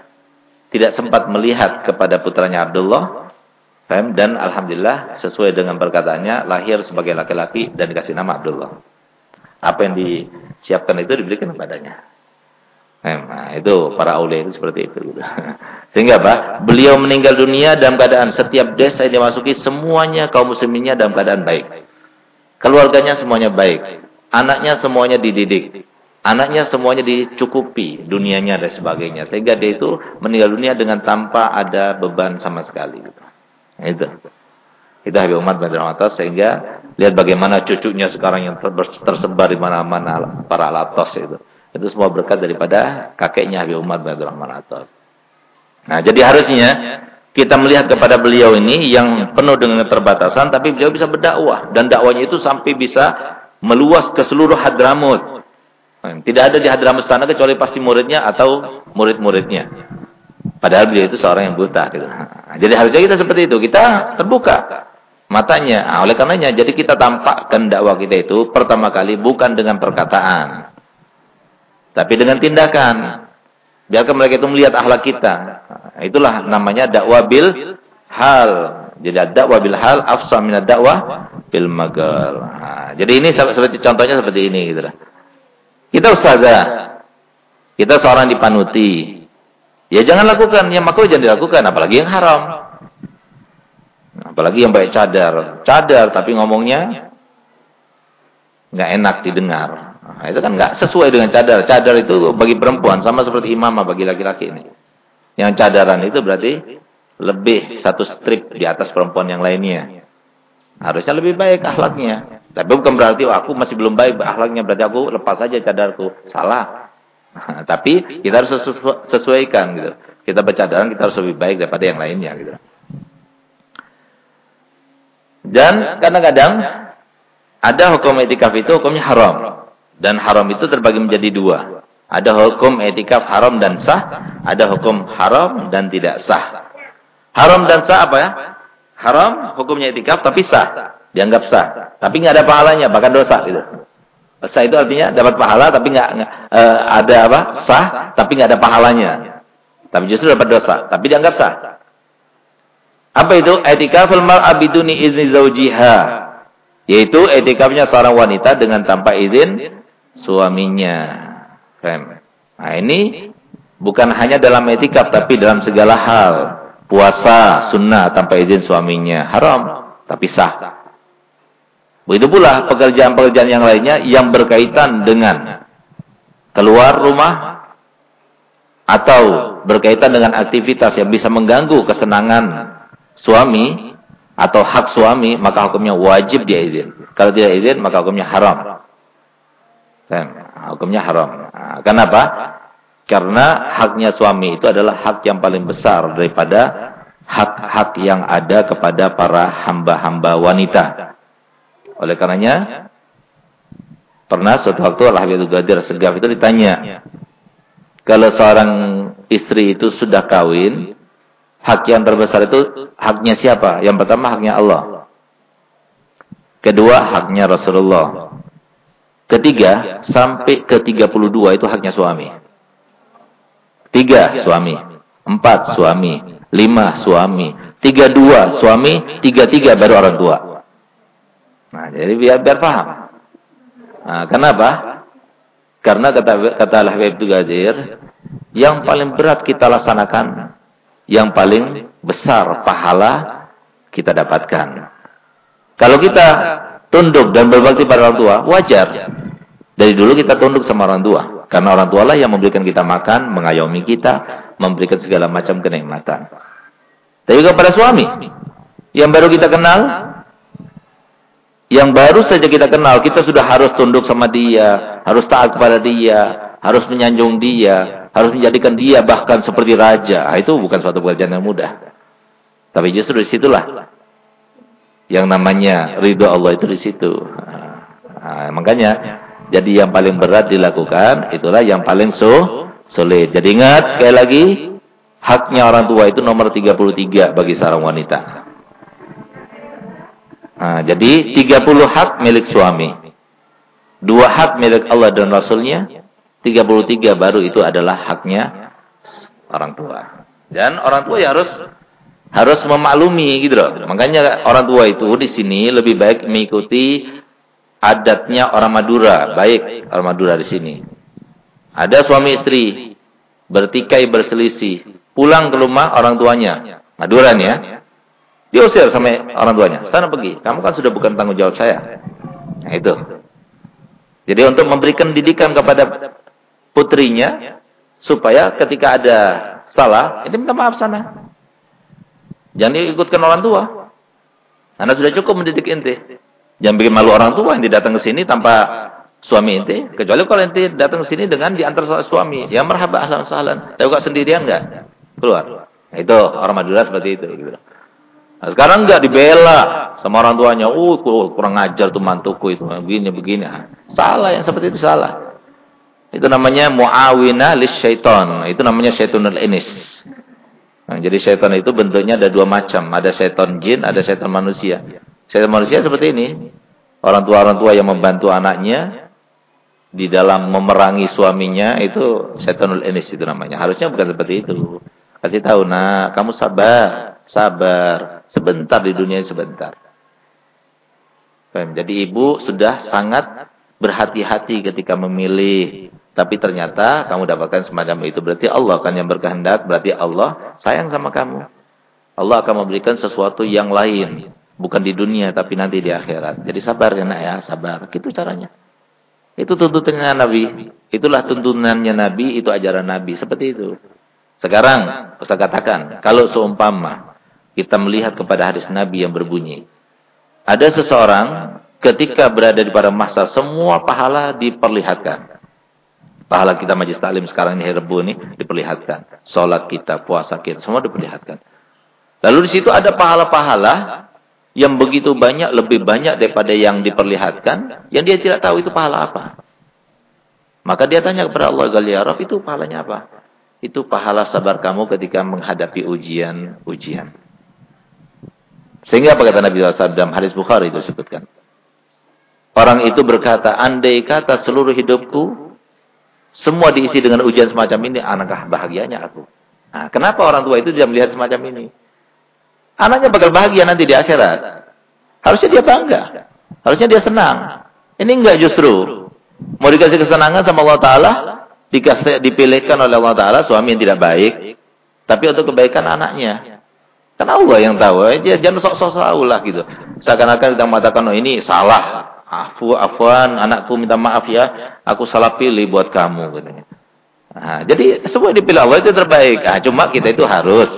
tidak sempat melihat kepada putranya Abdullah, dan Alhamdulillah sesuai dengan perkataannya, lahir sebagai laki-laki dan dikasih nama Abdullah. Apa yang disiapkan itu diberikan kepadanya. Nah, itu para aulia itu seperti itu. Sehingga apa? Beliau meninggal dunia dalam keadaan setiap desa yang dimasuki semuanya kaum musliminnya dalam keadaan baik. Keluarganya semuanya baik. Anaknya semuanya dididik. Anaknya semuanya dicukupi dunianya dan sebagainya. Sehingga dia itu meninggal dunia dengan tanpa ada beban sama sekali. Gitu. Itu. Itu Habib Umar bin Atas sehingga lihat bagaimana cucunya sekarang yang tersebar di mana-mana para alatos itu. Itu semua berkat daripada kakeknya Habib Umar bin Rahman Atas. Nah, jadi harusnya kita melihat kepada beliau ini yang penuh dengan keterbatasan tapi beliau bisa berdakwah dan dakwanya itu sampai bisa meluas ke seluruh Hadramut. Tidak ada di Hadramut sana kecuali pasti muridnya atau murid-muridnya. Padahal beliau itu seorang yang buta. Gitu. Jadi harusnya kita seperti itu. Kita terbuka matanya. Nah, oleh karenanya, jadi kita tampakkan dakwah kita itu pertama kali bukan dengan perkataan. Tapi dengan tindakan. Biarkan mereka itu melihat akhlak kita. Nah, itulah namanya dakwah bil hal. Jadi dakwah bil hal afsah minat dakwah bil magal. Nah, jadi ini seperti contohnya seperti ini gitu. Kita ustazah. Kita seorang dipanuti. Ya jangan lakukan. Yang makruh jangan dilakukan. Apalagi yang haram. Apalagi yang baik cadar. Cadar tapi ngomongnya nggak enak didengar. Nah, itu kan nggak sesuai dengan cadar. Cadar itu bagi perempuan sama seperti imamah bagi laki-laki ini. Yang cadaran itu berarti lebih satu strip di atas perempuan yang lainnya. Harusnya lebih baik akhlaknya. Tapi bukan berarti aku masih belum baik akhlaknya berarti aku lepas saja cadarku. Salah. tapi kita harus sesuaikan gitu. Kita bercadaran kita harus lebih baik daripada yang lainnya gitu. Dan kadang-kadang ada hukum etikaf itu hukumnya haram. Dan haram itu terbagi menjadi dua. Ada hukum etikaf haram dan sah. Ada hukum haram dan tidak sah. Haram dan sah apa ya? Haram hukumnya etikaf tapi sah dianggap sah. Tapi nggak ada pahalanya, bahkan dosa itu. Sah itu artinya dapat pahala tapi nggak uh, ada apa? Sah tapi nggak ada pahalanya. Tapi justru dapat dosa, tapi dianggap sah. Apa itu? Etikaful mar'a biduni izni zaujiha. Yaitu etikafnya seorang wanita dengan tanpa izin suaminya. Nah, ini bukan hanya dalam etikaf tapi dalam segala hal. Puasa sunnah tanpa izin suaminya haram tapi sah. Begitu pula pekerjaan-pekerjaan yang lainnya yang berkaitan dengan keluar rumah atau berkaitan dengan aktivitas yang bisa mengganggu kesenangan suami atau hak suami, maka hukumnya wajib dia izin. Kalau tidak izin, maka hukumnya haram. Hukumnya haram. Nah, kenapa? Karena haknya suami itu adalah hak yang paling besar daripada hak-hak yang ada kepada para hamba-hamba wanita. Oleh karenanya pernah suatu waktu Al-Habib Ghadir Segaf itu ditanya, kalau seorang istri itu sudah kawin, hak yang terbesar itu haknya siapa? Yang pertama haknya Allah. Kedua haknya Rasulullah. Ketiga sampai ke 32 itu haknya suami. Tiga suami. Empat suami. Lima suami. Tiga dua suami. Tiga tiga baru orang tua. Nah, jadi biar biar paham. Nah, kenapa? Karena kata kata Al-Habib Gadir, yang paling berat kita laksanakan, yang paling besar pahala kita dapatkan. Kalau kita tunduk dan berbakti pada orang tua, wajar. Dari dulu kita tunduk sama orang tua. Karena orang tua lah yang memberikan kita makan, mengayomi kita, memberikan segala macam kenikmatan. Tapi kepada suami, yang baru kita kenal, yang baru saja kita kenal, kita sudah harus tunduk sama dia, harus taat kepada dia, harus menyanjung dia, harus menjadikan dia bahkan seperti raja. Nah, itu bukan suatu pekerjaan yang mudah. Tapi justru di situlah yang namanya ridho Allah itu di situ. Nah, makanya jadi yang paling berat dilakukan itulah yang paling so sulit. Jadi ingat sekali lagi haknya orang tua itu nomor 33 bagi seorang wanita. Nah, jadi 30 hak milik suami. Dua hak milik Allah dan Rasulnya. 33 baru itu adalah haknya orang tua. Dan orang tua ya harus harus memaklumi gitu loh. Makanya orang tua itu di sini lebih baik mengikuti adatnya orang Madura, baik orang Madura di sini. Ada suami istri bertikai berselisih, pulang ke rumah orang tuanya, Madura nih ya. Diusir sama orang tuanya, sana pergi. Kamu kan sudah bukan tanggung jawab saya. Nah itu. Jadi untuk memberikan didikan kepada putrinya supaya ketika ada salah, ini minta maaf sana. Jangan diikutkan orang tua. Karena sudah cukup mendidik inti. Jangan bikin malu orang tua yang datang ke sini tanpa suami inti. Kecuali kalau inti datang ke sini dengan diantar suami. Ya merhaba ahlan sahlan. Tapi kok sendirian enggak? Keluar. Nah, itu orang Madura seperti itu. Gitu. Nah, sekarang enggak dibela sama orang tuanya. Uh, kurang ngajar tuh mantuku itu. Begini, begini. Salah yang seperti itu salah. Itu namanya muawina lis syaiton. Itu namanya syaitonul inis. Nah, jadi syaitan itu bentuknya ada dua macam. Ada syaiton jin, ada syaiton manusia. Syaiton manusia seperti ini. Orang tua-orang tua yang membantu anaknya di dalam memerangi suaminya itu syaitonul inis itu namanya. Harusnya bukan seperti itu. Kasih tahu, nah kamu sabar, sabar. Sebentar di dunia sebentar. Jadi ibu sudah sangat berhati-hati ketika memilih tapi ternyata kamu dapatkan semacam itu. Berarti Allah akan yang berkehendak. Berarti Allah sayang sama kamu. Allah akan memberikan sesuatu yang lain. Bukan di dunia tapi nanti di akhirat. Jadi sabar ya nak ya. Sabar. Itu caranya. Itu tuntunannya Nabi. Itulah tuntunannya Nabi. Itu ajaran Nabi. Seperti itu. Sekarang Ustaz katakan. Kalau seumpama kita melihat kepada hadis Nabi yang berbunyi. Ada seseorang ketika berada di pada masa semua pahala diperlihatkan. Pahala kita majlis taklim sekarang ini Rebu ini diperlihatkan. Sholat kita, puasa kita, semua diperlihatkan. Lalu di situ ada pahala-pahala yang begitu banyak, lebih banyak daripada yang diperlihatkan, yang dia tidak tahu itu pahala apa. Maka dia tanya kepada Allah Galiyaraf, itu pahalanya apa? Itu pahala sabar kamu ketika menghadapi ujian-ujian. Sehingga apa kata Nabi SAW dalam hadis Bukhari itu disebutkan. Orang itu berkata, andai kata seluruh hidupku semua diisi dengan ujian semacam ini, anakah bahagianya aku? Nah, kenapa orang tua itu dia melihat semacam ini? Anaknya bakal bahagia nanti di akhirat. Harusnya dia bangga. Harusnya dia senang. Ini enggak justru. Mau dikasih kesenangan sama Allah Ta'ala, dipilihkan oleh Allah Ta'ala suami yang tidak baik, tapi untuk kebaikan anaknya. Karena Allah yang tahu. Eh, jangan sok-sok tahu lah gitu. Seakan-akan kita mengatakan, oh ini salah. Afu, afuan, anakku minta maaf ya, aku salah pilih buat kamu. Katanya. Nah, jadi semua dipilih Allah itu terbaik. Nah, cuma kita itu harus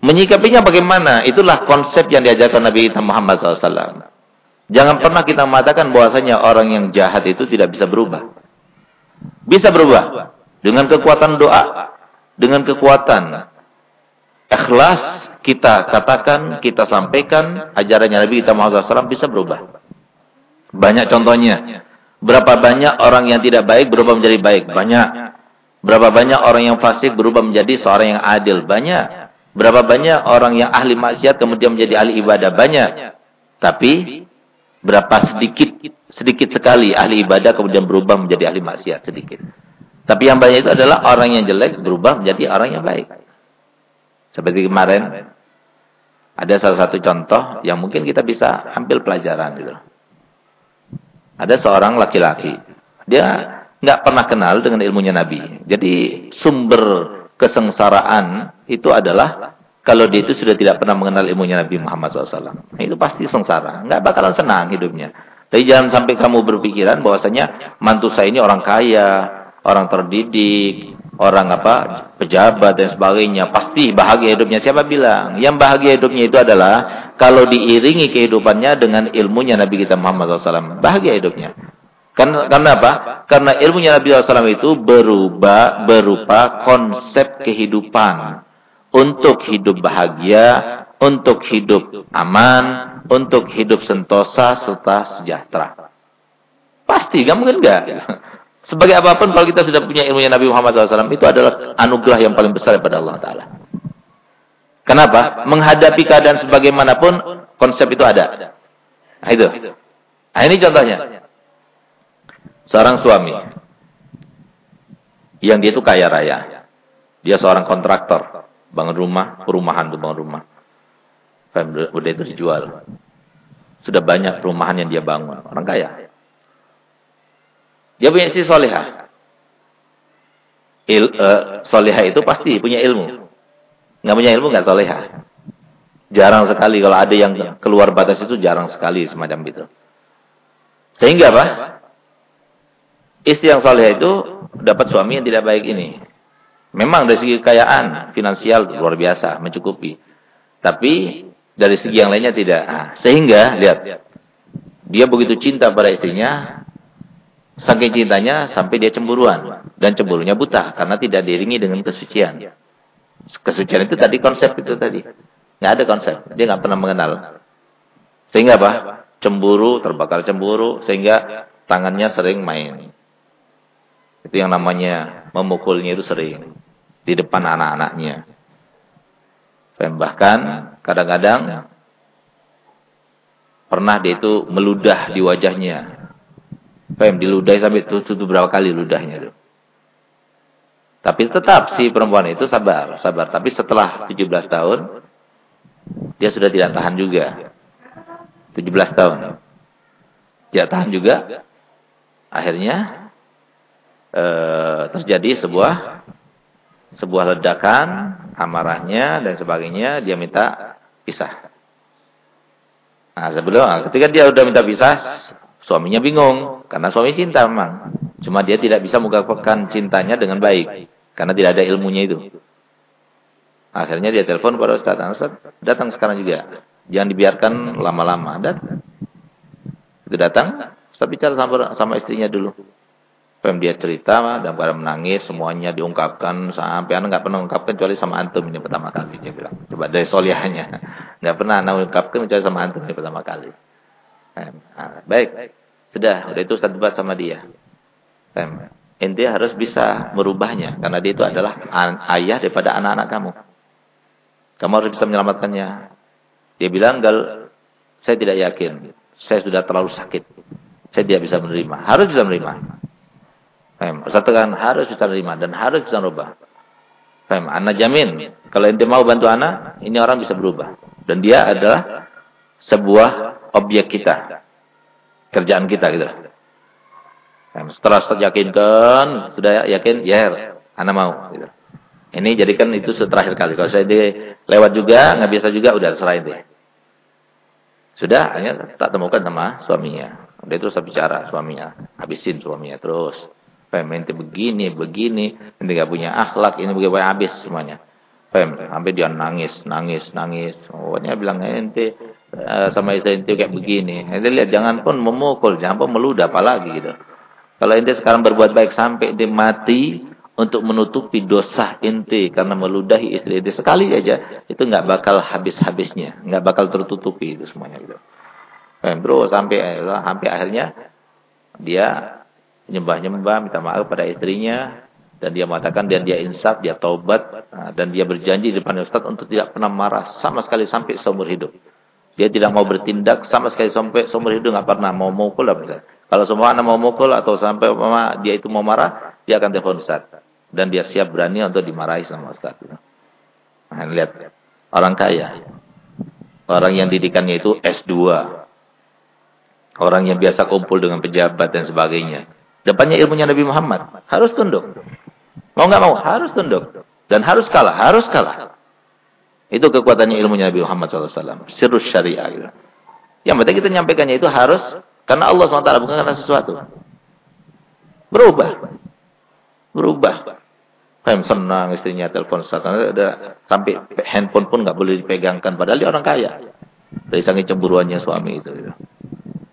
menyikapinya bagaimana. Itulah konsep yang diajarkan Nabi Muhammad SAW. Jangan pernah kita mengatakan bahwasanya orang yang jahat itu tidak bisa berubah. Bisa berubah. Dengan kekuatan doa. Dengan kekuatan ikhlas kita katakan, kita sampaikan ajarannya Nabi Muhammad SAW bisa berubah. Banyak contohnya. Berapa banyak orang yang tidak baik berubah menjadi baik? Banyak. Berapa banyak orang yang fasik berubah menjadi seorang yang adil? Banyak. Berapa banyak orang yang ahli maksiat kemudian menjadi ahli ibadah? Banyak. Tapi berapa sedikit sedikit sekali ahli ibadah kemudian berubah menjadi ahli maksiat sedikit. Tapi yang banyak itu adalah orang yang jelek berubah menjadi orang yang baik. Seperti kemarin ada salah satu contoh yang mungkin kita bisa ambil pelajaran gitu. Ada seorang laki-laki. Dia nggak pernah kenal dengan ilmunya Nabi. Jadi sumber kesengsaraan itu adalah kalau dia itu sudah tidak pernah mengenal ilmunya Nabi Muhammad SAW. Itu pasti sengsara. Nggak bakalan senang hidupnya. Tapi jangan sampai kamu berpikiran bahwasanya mantu saya ini orang kaya, orang terdidik, orang apa pejabat dan sebagainya. Pasti bahagia hidupnya. Siapa bilang? Yang bahagia hidupnya itu adalah kalau diiringi kehidupannya dengan ilmunya Nabi kita Muhammad SAW. Bahagia hidupnya. Karena, karena apa? Karena ilmunya Nabi SAW itu berubah, berupa konsep kehidupan. Untuk hidup bahagia, untuk hidup aman, untuk hidup sentosa serta sejahtera. Pasti, gak mungkin enggak. Sebagai apa pun kalau kita sudah punya ilmunya Nabi Muhammad SAW, itu adalah anugerah yang paling besar daripada Allah Ta'ala. Kenapa? Menghadapi keadaan sebagaimanapun, konsep itu ada. Nah itu. Nah ini contohnya. Seorang suami yang dia itu kaya raya. Dia seorang kontraktor, bangun rumah, perumahan tuh bangun rumah. Udah itu dijual. Sudah banyak perumahan yang dia bangun, orang kaya. Dia punya istri soleha. Il, uh, soleha itu pasti punya ilmu. Nggak punya ilmu nggak soleha. Jarang sekali kalau ada yang keluar batas itu jarang sekali semacam itu. Sehingga apa? Istri yang soleh itu dapat suami yang tidak baik ini. Memang dari segi kekayaan finansial luar biasa, mencukupi. Tapi dari segi yang lainnya tidak. Nah, sehingga lihat, dia begitu cinta pada istrinya, saking cintanya sampai dia cemburuan dan cemburunya buta karena tidak diringi dengan kesucian. Kesucian itu tadi konsep itu tadi. Nggak ada konsep, dia nggak pernah mengenal. Sehingga apa? Cemburu, terbakar cemburu, sehingga tangannya sering main. Itu yang namanya memukulnya itu sering. Di depan anak-anaknya. Bahkan kadang-kadang pernah dia itu meludah di wajahnya. Fem diludahi sampai tutup berapa kali ludahnya itu. Tapi tetap si perempuan itu sabar, sabar. Tapi setelah 17 tahun dia sudah tidak tahan juga. 17 tahun. Tidak tahan juga. Akhirnya e, terjadi sebuah sebuah ledakan, amarahnya dan sebagainya, dia minta pisah. Nah, sebelum ketika dia udah minta pisah, suaminya bingung karena suami cinta memang. Cuma dia tidak bisa mengungkapkan cintanya dengan baik karena tidak ada ilmunya itu. Akhirnya dia telepon pada Ustaz, Ustaz datang sekarang juga. Jangan dibiarkan lama-lama. Datang. Itu datang, Ustaz bicara sama, sama istrinya dulu. Pem dia cerita dan pada menangis semuanya diungkapkan sampai anak nggak pernah ungkapkan kecuali sama antum ini pertama kali dia bilang. Coba dari soliahnya nggak pernah anak ungkapkan kecuali sama antum ini pertama kali. Nah, baik sudah udah itu satu buat sama dia. Ente harus bisa merubahnya karena dia itu adalah ayah daripada anak-anak kamu. Kamu harus bisa menyelamatkannya. Dia bilang gal saya tidak yakin. Saya sudah terlalu sakit. Saya tidak bisa menerima. Harus bisa menerima. Faham? Persatukan harus bisa terima dan harus bisa berubah. Faham? Ana jamin. Kalau ente mau bantu ana, ini orang bisa berubah. Dan dia adalah sebuah objek kita. Kerjaan kita gitu. Faham? Setelah yakinkan, sudah yakin, ya, ana mau gitu. Ini jadikan itu terakhir kali. Kalau saya lewat juga, nggak bisa juga, udah selain deh. Sudah, hanya tak temukan sama suaminya. Dia terus bicara suaminya, habisin suaminya terus. Fem, begini, begini, ente gak punya akhlak, ini bagaimana habis semuanya. Fem, sampai dia nangis, nangis, nangis. Pokoknya bilang ente sama istri ente kayak begini. Ente lihat, jangan pun memukul, jangan pun meludah, apalagi gitu. Kalau ente sekarang berbuat baik sampai ente mati untuk menutupi dosa ente karena meludahi istri ente sekali aja, itu nggak bakal habis-habisnya, nggak bakal tertutupi itu semuanya gitu. Fem, bro, sampai sampai akhirnya dia nyembah-nyembah, minta maaf pada istrinya dan dia mengatakan dan dia insaf, dia taubat nah, dan dia berjanji di depan Ustaz untuk tidak pernah marah sama sekali sampai seumur hidup. Dia tidak mau bertindak sama sekali sampai seumur hidup nggak pernah mau mukul apa Kalau semua anak mau mukul atau sampai mama dia itu mau marah, dia akan telepon Ustaz dan dia siap berani untuk dimarahi sama Ustaz. Nah, lihat orang kaya. Orang yang didikannya itu S2. Orang yang biasa kumpul dengan pejabat dan sebagainya. Depannya ilmunya Nabi Muhammad. Harus tunduk. Mau nggak mau, harus tunduk. Dan harus kalah, harus kalah. Itu kekuatannya ilmunya Nabi Muhammad SAW. Sirus syariah. Gitu. Yang penting kita nyampaikannya itu harus karena Allah SWT bukan karena sesuatu. Berubah. Berubah. Kayak senang istrinya telepon ada sampai handphone pun nggak boleh dipegangkan padahal dia orang kaya. Dari sangi cemburuannya suami itu. Gitu.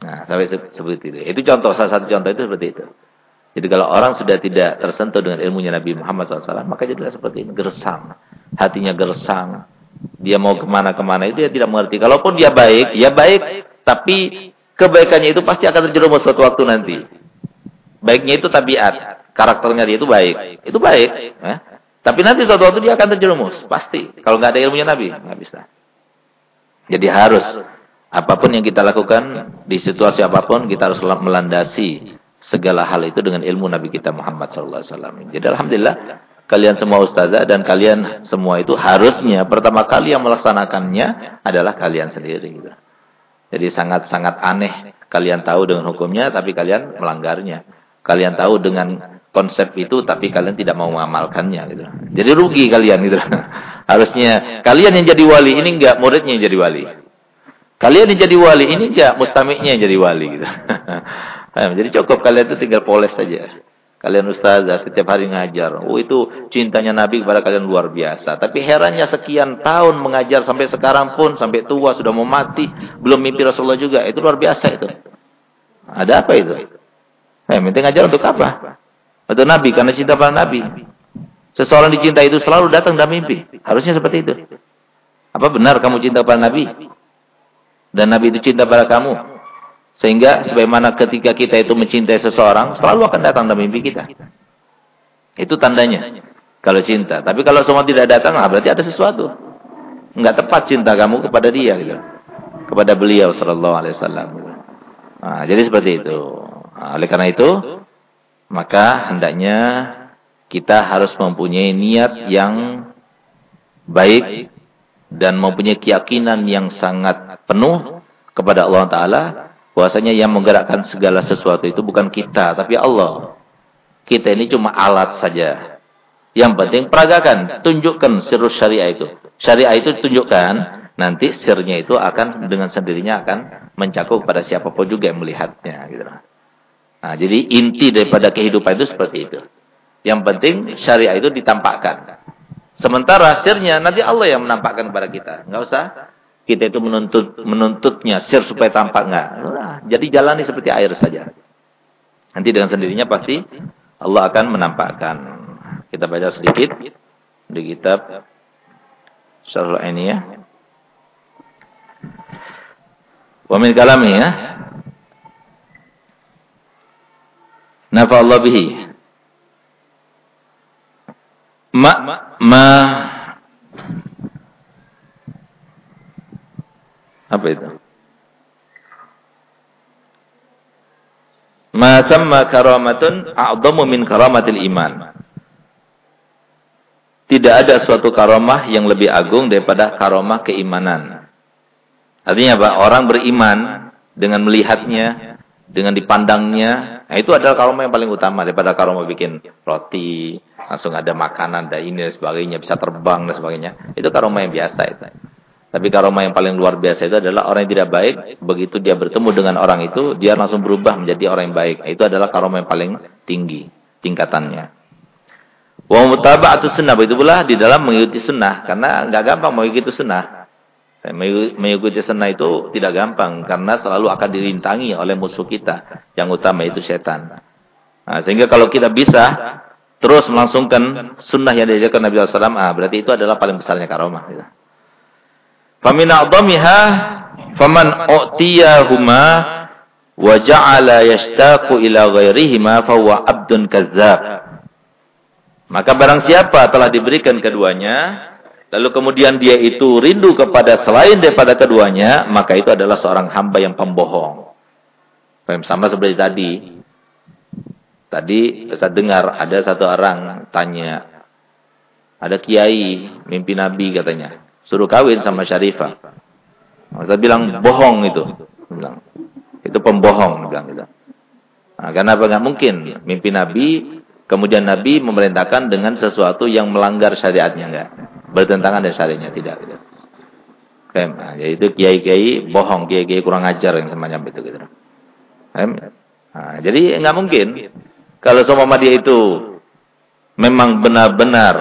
Nah, sampai seperti itu. Itu contoh, salah satu contoh itu seperti itu. Jadi kalau orang sudah tidak tersentuh dengan ilmunya Nabi Muhammad SAW, maka jadilah seperti ini, gersang. Hatinya gersang. Dia mau ke mana-kemana itu dia tidak mengerti. Kalaupun dia baik, ya baik, tapi kebaikannya itu pasti akan terjerumus suatu waktu nanti. Baiknya itu tabiat, karakternya dia itu baik. Itu baik. Eh? Tapi nanti suatu waktu dia akan terjerumus, pasti. Kalau nggak ada ilmunya Nabi, nggak bisa. Jadi harus apa pun yang kita lakukan di situasi apa pun kita harus melandasi segala hal itu dengan ilmu Nabi kita Muhammad SAW. Jadi Alhamdulillah kalian semua ustazah dan kalian semua itu harusnya pertama kali yang melaksanakannya adalah kalian sendiri. Gitu. Jadi sangat-sangat aneh kalian tahu dengan hukumnya tapi kalian melanggarnya. Kalian tahu dengan konsep itu tapi kalian tidak mau mengamalkannya gitu. Jadi rugi kalian gitu. Harusnya kalian yang jadi wali ini enggak muridnya yang jadi wali. Kalian yang jadi wali ini enggak mustamiknya yang jadi wali gitu. Jadi cukup kalian itu tinggal poles saja. Kalian ustazah setiap hari ngajar. Oh itu cintanya Nabi kepada kalian luar biasa. Tapi herannya sekian tahun mengajar sampai sekarang pun. Sampai tua sudah mau mati. Belum mimpi Rasulullah juga. Itu luar biasa itu. Ada apa itu? Eh, minta ngajar untuk apa? Untuk Nabi. Karena cinta pada Nabi. Seseorang dicintai itu selalu datang dalam mimpi. Harusnya seperti itu. Apa benar kamu cinta pada Nabi? Dan Nabi itu cinta pada kamu? Sehingga sebagaimana ketika kita itu mencintai seseorang, selalu akan datang dalam mimpi kita. Itu tandanya. Kalau cinta. Tapi kalau semua tidak datang, ah, berarti ada sesuatu. Enggak tepat cinta kamu kepada dia gitu. Kepada beliau wasallam. Nah, jadi seperti itu. Nah, oleh karena itu, maka hendaknya kita harus mempunyai niat yang baik dan mempunyai keyakinan yang sangat penuh kepada Allah taala Bahwasanya yang menggerakkan segala sesuatu itu bukan kita, tapi Allah. Kita ini cuma alat saja. Yang penting peragakan, tunjukkan sirus syariah itu. Syariah itu tunjukkan, nanti sirnya itu akan dengan sendirinya akan mencakup pada siapa pun juga yang melihatnya. Gitu. Nah, jadi inti daripada kehidupan itu seperti itu. Yang penting syariah itu ditampakkan. Sementara sirnya nanti Allah yang menampakkan kepada kita. Enggak usah kita itu menuntut menuntutnya sir supaya tampak enggak. Jadi jalani seperti air saja. Nanti dengan sendirinya pasti Allah akan menampakkan. Kita baca sedikit di kitab Syarhul Ainiyah. Wa min kalami ya. Nafa Allah bihi. Ma ma Apa itu? Ma samma karamatun a'zamu min karamatil iman. Tidak ada suatu karamah yang lebih agung daripada karamah keimanan. Artinya apa? Orang beriman dengan melihatnya, dengan dipandangnya, nah itu adalah karamah yang paling utama daripada karamah bikin roti, langsung ada makanan, ada ini dan sebagainya, bisa terbang dan sebagainya. Itu karamah yang biasa itu. Tapi karomah yang paling luar biasa itu adalah orang yang tidak baik, begitu dia bertemu dengan orang itu, dia langsung berubah menjadi orang yang baik. Itu adalah karomah yang paling tinggi tingkatannya. Wa mutaba'atu sunnah itu pula di dalam mengikuti sunnah karena enggak gampang mengikuti sunnah. Mengikuti sunnah itu tidak gampang karena selalu akan dirintangi oleh musuh kita yang utama itu setan. Nah, sehingga kalau kita bisa terus melangsungkan sunnah yang diajarkan Nabi SAW, ah, berarti itu adalah paling besarnya karomah. Gitu. Famin a'dhamiha faman u'tiyahuma wa ja'ala yashtaqu ila ghairihima fahuwa abdun kazzab. Maka barang siapa telah diberikan keduanya lalu kemudian dia itu rindu kepada selain daripada keduanya, maka itu adalah seorang hamba yang pembohong. Sama seperti tadi. Tadi saya dengar ada satu orang tanya, ada kiai mimpi nabi katanya. Suruh kawin sama Syarifah. Saya bilang bohong itu. Bilang, itu pembohong. Bilang gitu. Nah, karena apa? Nggak mungkin. Mimpi Nabi, kemudian Nabi memerintahkan dengan sesuatu yang melanggar syariatnya. Enggak. Bertentangan dengan syariatnya. Tidak. Gitu. Nah, jadi itu kiai-kiai bohong. Kiai-kiai kurang ajar yang semacam itu. Gitu. Nah, jadi nggak mungkin. Kalau sama dia itu memang benar-benar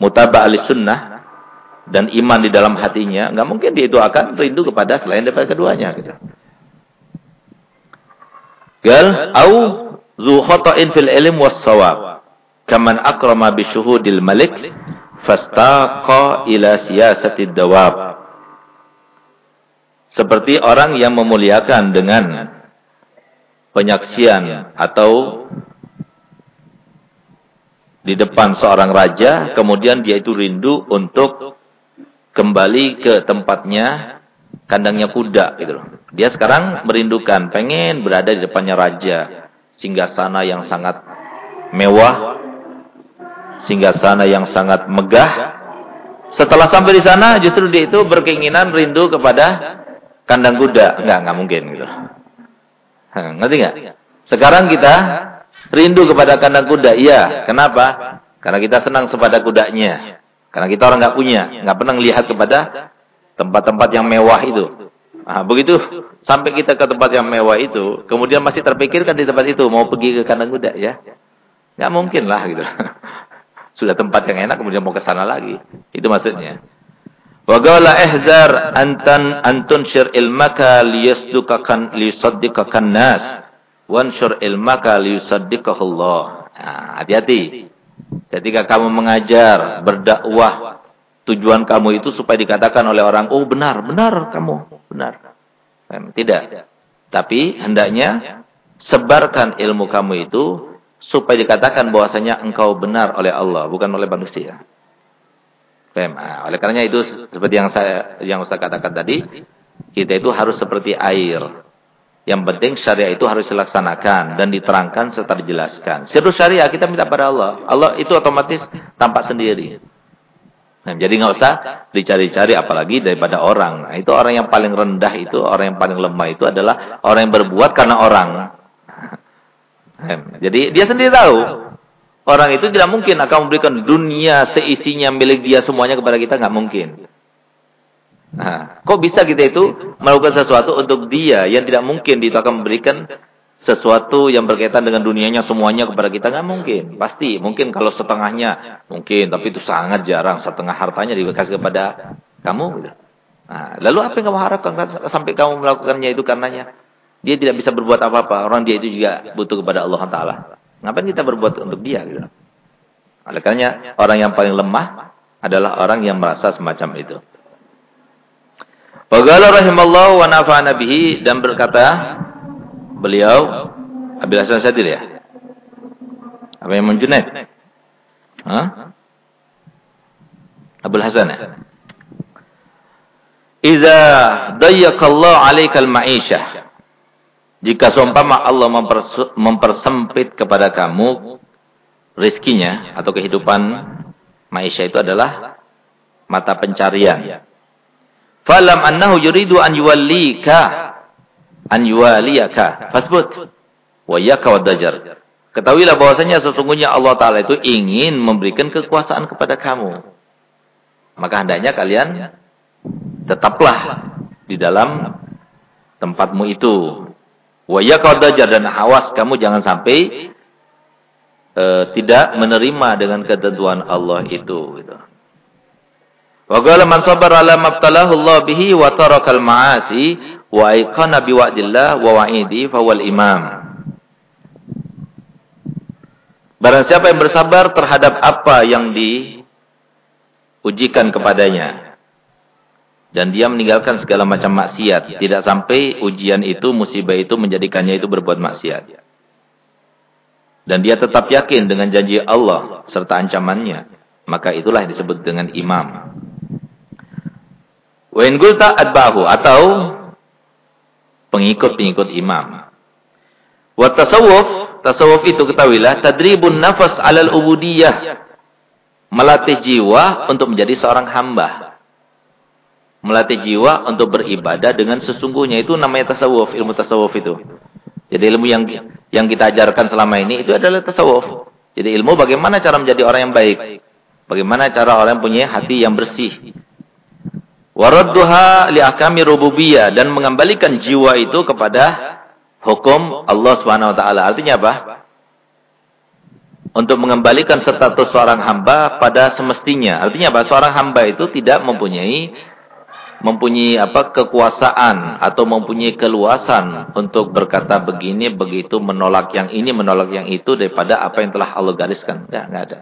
mutabah sunnah, dan iman di dalam hatinya, nggak mungkin dia itu akan rindu kepada selain daripada keduanya. Gitu. Gal au zu khata'in fil ilm was sawab. Kaman akrama bi syuhudil malik fastaqa ila siyasatid dawab. Seperti orang yang memuliakan dengan penyaksian atau di depan seorang raja, kemudian dia itu rindu untuk kembali ke tempatnya kandangnya kuda gitu loh. Dia sekarang merindukan, pengen berada di depannya raja, sehingga sana yang sangat mewah, sehingga sana yang sangat megah. Setelah sampai di sana, justru dia itu berkeinginan rindu kepada kandang kuda. Enggak, enggak mungkin gitu. Ngerti enggak? Sekarang kita rindu kepada kandang kuda. Iya, kenapa? Karena kita senang kepada kudanya. Karena kita orang enggak punya, enggak pernah melihat kepada tempat-tempat yang mewah itu. Nah, begitu sampai kita ke tempat yang mewah itu, kemudian masih terpikirkan di tempat itu mau pergi ke kandang kuda ya. Ya mungkin lah gitu. Sudah tempat yang enak kemudian mau ke sana lagi. Itu maksudnya. Wa qala ihzar antan antun syir ilmaka liyasdukakan lisaddiqakan nas wansyur ilmaka liyusaddiqahu Allah. Nah, hati-hati. Ketika kamu mengajar, berdakwah, tujuan kamu itu supaya dikatakan oleh orang, oh benar, benar kamu, benar. Tidak. Tapi hendaknya sebarkan ilmu kamu itu supaya dikatakan bahwasanya engkau benar oleh Allah, bukan oleh manusia. Nah, oleh karenanya itu seperti yang saya yang Ustaz katakan tadi, kita itu harus seperti air. Yang penting syariat itu harus dilaksanakan dan diterangkan serta dijelaskan. Seluruh syariat kita minta pada Allah. Allah itu otomatis tampak sendiri. Nah, jadi nggak usah dicari-cari apalagi daripada orang. Nah, itu orang yang paling rendah itu, orang yang paling lemah itu adalah orang yang berbuat karena orang. Nah, jadi dia sendiri tahu. Orang itu tidak mungkin akan memberikan dunia seisinya milik dia semuanya kepada kita, nggak mungkin. Nah, kok bisa kita itu melakukan sesuatu untuk dia yang tidak mungkin dia akan memberikan sesuatu yang berkaitan dengan dunianya semuanya kepada kita nggak mungkin. Pasti mungkin kalau setengahnya mungkin, tapi itu sangat jarang setengah hartanya dikasih kepada kamu. Nah, lalu apa yang kamu harapkan sampai kamu melakukannya itu karenanya? Dia tidak bisa berbuat apa-apa. Orang dia itu juga butuh kepada Allah Taala. Ngapain kita berbuat untuk dia? Gitu. Oleh karenanya orang yang paling lemah adalah orang yang merasa semacam itu. Wagala rahimallahu wa nafa'ana bihi dan berkata beliau Abil Hasan Sadir ya? Apa yang Munjunaid? Hah? Abul Hasan ya? Iza dayyaqallahu 'alaikal ma'isyah. Jika seumpama Allah mempersempit kepada kamu rizkinya atau kehidupan maisha itu adalah mata pencarian. Falam annahu yuridu an yuwallika an yuwaliyaka fasbut wa yaka wadajar. Ketahuilah bahwasanya sesungguhnya Allah taala itu ingin memberikan kekuasaan kepada kamu. Maka hendaknya kalian tetaplah di dalam tempatmu itu. Wa yaka wadajar dan awas kamu jangan sampai uh, tidak menerima dengan ketentuan Allah itu gitu. Wa qala man sabara ala mabtalahu Allah bihi wa tarakal ma'asi wa aiqana biwa'dillah wa wa'idi fawal imam. Barang siapa yang bersabar terhadap apa yang diujikan kepadanya dan dia meninggalkan segala macam maksiat, tidak sampai ujian itu, musibah itu menjadikannya itu berbuat maksiat. Dan dia tetap yakin dengan janji Allah serta ancamannya, maka itulah disebut dengan imam. Wa in qulta adbahu atau pengikut-pengikut imam. Wa tasawuf, tasawuf itu ketahuilah tadribun nafas 'alal ubudiyah. Melatih jiwa untuk menjadi seorang hamba. Melatih jiwa untuk beribadah dengan sesungguhnya itu namanya tasawuf, ilmu tasawuf itu. Jadi ilmu yang yang kita ajarkan selama ini itu adalah tasawuf. Jadi ilmu bagaimana cara menjadi orang yang baik. Bagaimana cara orang yang punya hati yang bersih. Waradduha li ahkami rububiyah dan mengembalikan jiwa itu kepada hukum Allah Subhanahu wa taala. Artinya apa? Untuk mengembalikan status seorang hamba pada semestinya. Artinya apa? Seorang hamba itu tidak mempunyai mempunyai apa kekuasaan atau mempunyai keluasan untuk berkata begini begitu menolak yang ini menolak yang itu daripada apa yang telah Allah gariskan. Enggak, enggak ada.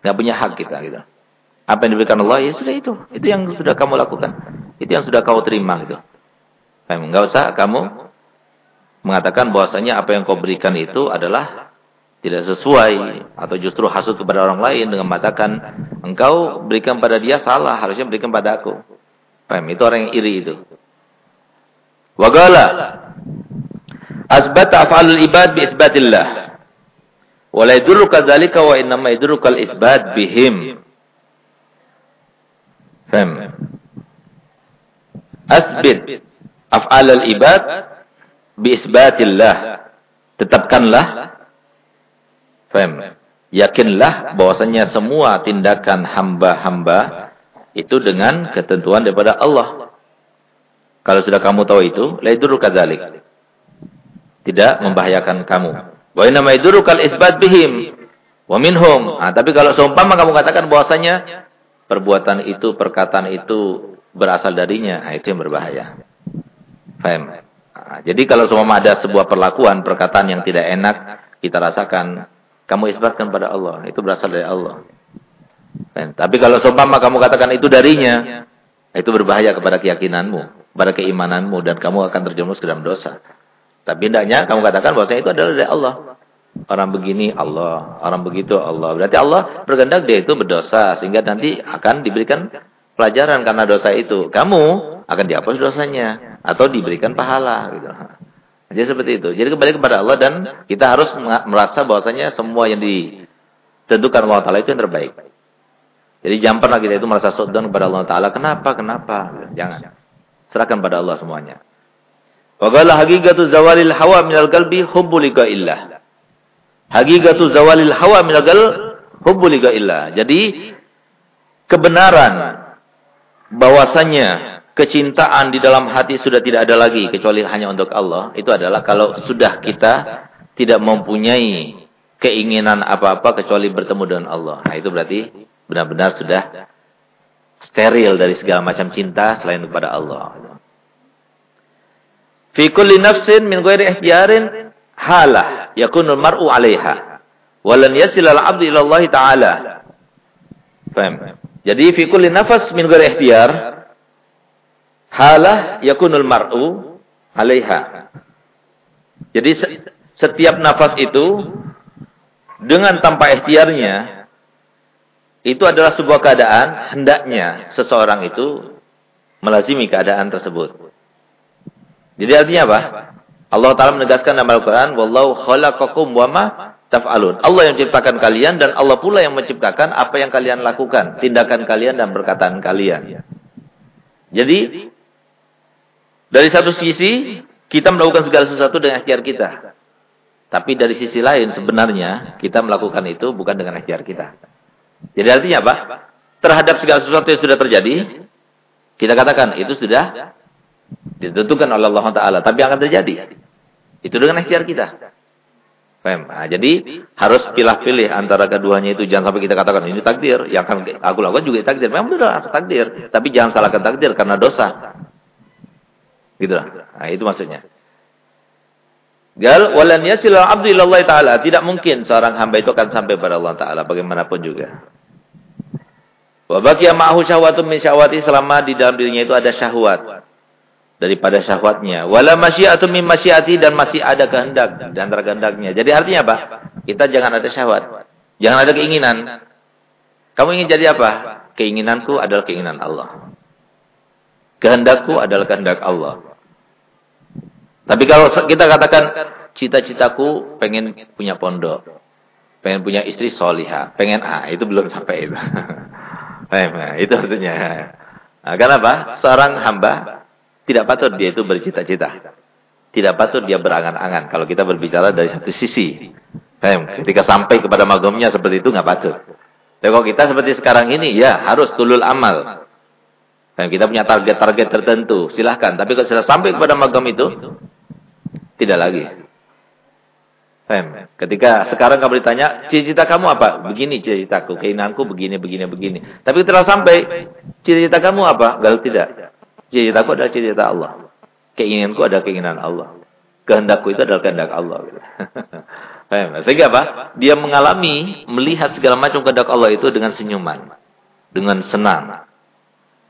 Enggak punya hak kita gitu. Apa yang diberikan Allah ya sudah itu. Itu yang sudah kamu lakukan. Itu yang sudah kau terima gitu. Enggak usah kamu mengatakan bahwasanya apa yang kau berikan itu adalah tidak sesuai atau justru hasut kepada orang lain dengan mengatakan engkau berikan pada dia salah harusnya berikan pada aku. Paham? Itu orang yang iri itu. Wagala asbata af'alul ibad bi isbatillah. Wa la yadurruka wa innama yadurruka al-isbat bihim. Faham? Asbit af'alul ibad bi isbatillah. Tetapkanlah Faham? Yakinlah bahwasanya semua tindakan hamba-hamba itu dengan ketentuan daripada Allah. Kalau sudah kamu tahu itu, la yadurru kadzalik. Tidak membahayakan kamu. Wa inna ma kal isbat bihim wa minhum. Nah, tapi kalau seumpama kamu katakan bahwasanya perbuatan itu, perkataan itu berasal darinya, nah, itu yang berbahaya. Faham? Nah, jadi kalau seumpama ada sebuah perlakuan, perkataan yang tidak enak, kita rasakan, kamu isbatkan pada Allah, itu berasal dari Allah. Dan, tapi kalau seumpama kamu katakan itu darinya, itu berbahaya kepada keyakinanmu, kepada keimananmu dan kamu akan terjerumus ke dalam dosa. Tapi hendaknya kamu katakan bahwa itu adalah dari Allah. Orang begini Allah, orang begitu Allah. Berarti Allah berkehendak dia itu berdosa sehingga nanti akan diberikan pelajaran karena dosa itu. Kamu akan dihapus dosanya atau diberikan pahala gitu. Jadi seperti itu. Jadi kembali kepada Allah dan kita harus merasa bahwasanya semua yang ditentukan Allah Taala itu yang terbaik. Jadi jangan pernah kita itu merasa sodon kepada Allah Ta'ala. Kenapa? Kenapa? Jangan. Serahkan pada Allah semuanya. Waqala haqigatu zawalil hawa minal qalbi hubbu illah. Haqigatu zawalil hawa minal qalbi hubbu illah. Jadi kebenaran bahwasanya kecintaan di dalam hati sudah tidak ada lagi kecuali hanya untuk Allah. Itu adalah kalau sudah kita tidak mempunyai keinginan apa-apa kecuali bertemu dengan Allah. Nah, itu berarti benar-benar sudah steril dari segala macam cinta selain kepada Allah. Fi kulli nafsin min ghairi ihtiyarin halah yakunul mar'u 'alaiha walan yasil al-'abdu ila Allah taala. Paham? Jadi fi kulli nafas min ghairi ihtiyar halah yakunul mar'u 'alaiha. Jadi setiap nafas itu dengan tanpa ikhtiarnya itu adalah sebuah keadaan hendaknya seseorang itu melazimi keadaan tersebut. Jadi artinya apa? Allah Ta'ala menegaskan dalam Al-Quran, Wallahu khalaqakum wa ma taf'alun. Allah yang menciptakan kalian dan Allah pula yang menciptakan apa yang kalian lakukan. Tindakan kalian dan perkataan kalian. Jadi, dari satu sisi, kita melakukan segala sesuatu dengan ikhtiar kita. Tapi dari sisi lain, sebenarnya, kita melakukan itu bukan dengan ikhtiar kita. Jadi artinya apa? Terhadap segala sesuatu yang sudah terjadi, kita katakan itu sudah ditentukan oleh Allah Taala, tapi akan terjadi. Itu dengan ikhtiar kita. Paham? Nah, jadi harus pilih-pilih antara keduanya itu. Jangan sampai kita katakan ini takdir. Yang akan aku lakukan juga takdir. Memang benar takdir. Tapi jangan salahkan takdir karena dosa. Gitu lah. Nah, itu maksudnya. Gal walan yasil al-'abdu Allah taala. Tidak mungkin seorang hamba itu akan sampai pada Allah taala bagaimanapun juga. Wa baqiya ma'ahu syahwatun min syahwati selama di dalam dirinya itu ada syahwat daripada syahwatnya. Wala masyiatun min masyiati dan masih ada kehendak di antara. Jadi artinya apa? Kita jangan ada syahwat. Jangan ada keinginan. Kamu ingin jadi apa? Keinginanku adalah keinginan Allah. Kehendakku adalah kehendak Allah. Tapi kalau kita katakan cita-citaku pengen punya pondok, pengen punya istri soliha, pengen ah itu belum sampai itu. Itu artinya. Nah, kenapa? Seorang hamba tidak patut dia itu bercita-cita. Tidak patut dia berangan-angan. Kalau kita berbicara dari satu sisi. Ketika sampai kepada magamnya seperti itu nggak patut. Tapi kalau kita seperti sekarang ini, ya harus tulul amal. Dan kita punya target-target tertentu, silahkan. Tapi kalau sudah sampai kepada magam itu, tidak lagi. Fem. Ketika sekarang kamu ditanya, cita-cita kamu apa? Begini cita-citaku, keinginanku begini, begini, begini. Tapi setelah sampai, cita-cita kamu apa? Gal tidak. Cita-citaku adalah cita-cita Allah. Keinginanku adalah keinginan Allah. Kehendakku itu adalah kehendak Allah. Sehingga apa? Dia mengalami, melihat segala macam kehendak Allah itu dengan senyuman. Dengan senang.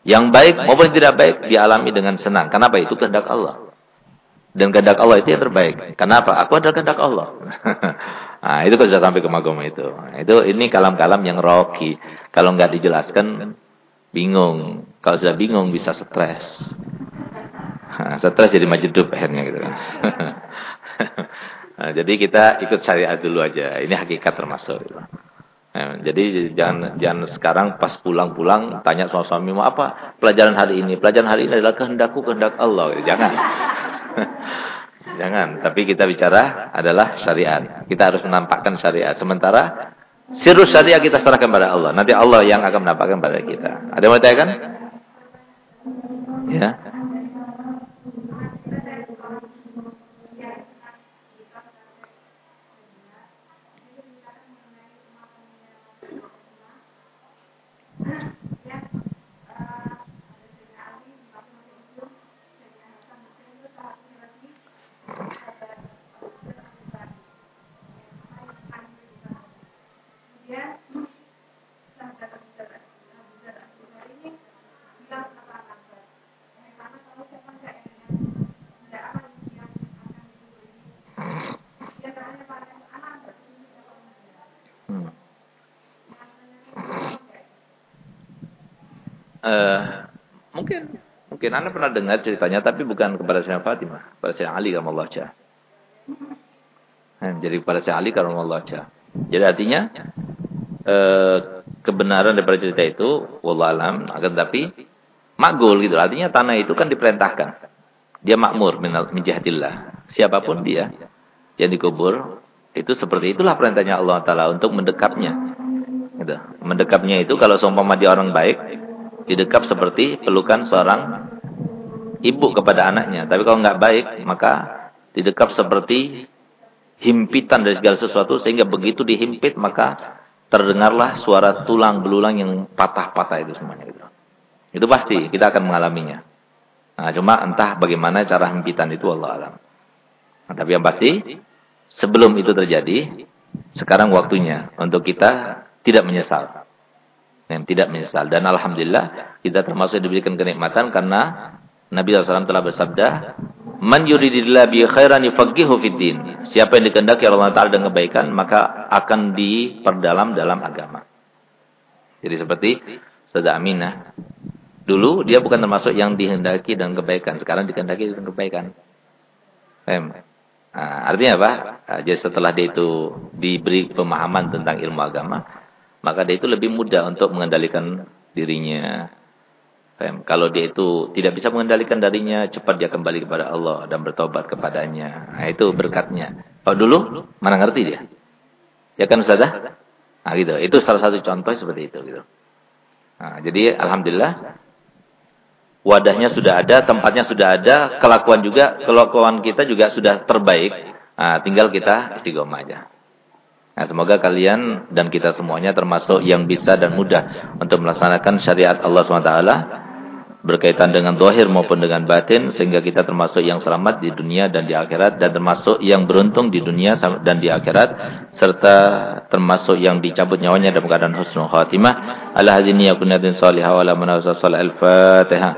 Yang baik maupun tidak baik, dialami dengan senang. Kenapa? Itu kehendak Allah. Dan kehendak Allah itu yang terbaik. Kenapa? Aku adalah kehendak Allah. nah, itu kalau sudah sampai ke magom itu. Nah, itu ini kalam-kalam yang rocky. Kalau nggak dijelaskan, bingung. Kalau sudah bingung, bisa stres. Stres jadi majedub akhirnya gitu kan. nah, jadi kita ikut syariat dulu aja. Ini hakikat termasuk. Gitu. Nah, jadi jangan jangan sekarang pas pulang-pulang tanya sama suami mau apa pelajaran hari ini. Pelajaran hari ini adalah kehendakku kehendak Allah. Gitu. Jangan. Jangan, tapi kita bicara adalah syariat. Kita harus menampakkan syariat. Sementara sirus syariat kita serahkan pada Allah. Nanti Allah yang akan menampakkan pada kita. Ada yang mau tanyakan? Ya. Uh, mungkin mungkin Anda pernah dengar ceritanya tapi bukan kepada Sayyidina Fatimah, kepada Sayyidina Ali Allah cah. Jadi kepada Sayyidina Ali Allah cah. Jadi artinya uh, kebenaran daripada cerita itu wallah alam akan tapi makgul gitu. Artinya tanah itu kan diperintahkan. Dia makmur min. Siapa pun dia yang dikubur itu seperti itulah perintahnya Allah taala untuk mendekapnya. Gitu. Mendekapnya itu kalau seumpama dia orang baik, didekap seperti pelukan seorang ibu kepada anaknya. Tapi kalau nggak baik, maka didekap seperti himpitan dari segala sesuatu sehingga begitu dihimpit maka terdengarlah suara tulang belulang yang patah-patah itu semuanya gitu. Itu pasti kita akan mengalaminya. Nah, cuma entah bagaimana cara himpitan itu Allah alam. Nah, tapi yang pasti sebelum itu terjadi sekarang waktunya untuk kita tidak menyesal yang tidak menyesal. Dan Alhamdulillah kita termasuk diberikan kenikmatan karena Nabi SAW telah bersabda, Man yuridillah bi khairan yufaqihu fid din. Siapa yang dikehendaki Allah Taala dengan kebaikan, maka akan diperdalam dalam agama. Jadi seperti Sada Aminah. Dulu dia bukan termasuk yang dihendaki dengan kebaikan, sekarang dikehendaki dengan kebaikan. Nah, artinya apa? Nah, jadi setelah dia itu diberi pemahaman tentang ilmu agama, maka dia itu lebih mudah untuk mengendalikan dirinya. Kalau dia itu tidak bisa mengendalikan darinya, cepat dia kembali kepada Allah dan bertobat kepadanya. Nah, itu berkatnya. Kalau dulu, mana ngerti dia? Ya kan Ustazah? Nah, gitu. Itu salah satu contoh seperti itu. Gitu. Nah, jadi Alhamdulillah, wadahnya sudah ada, tempatnya sudah ada, kelakuan juga, kelakuan kita juga sudah terbaik. Nah, tinggal kita istiqomah aja. Nah, semoga kalian dan kita semuanya termasuk yang bisa dan mudah untuk melaksanakan syariat Allah SWT berkaitan dengan dohir maupun dengan batin sehingga kita termasuk yang selamat di dunia dan di akhirat dan termasuk yang beruntung di dunia dan di akhirat serta termasuk yang dicabut nyawanya dalam keadaan husnul khatimah. Hadini yakunatin salihah wa manawasa al-fatihah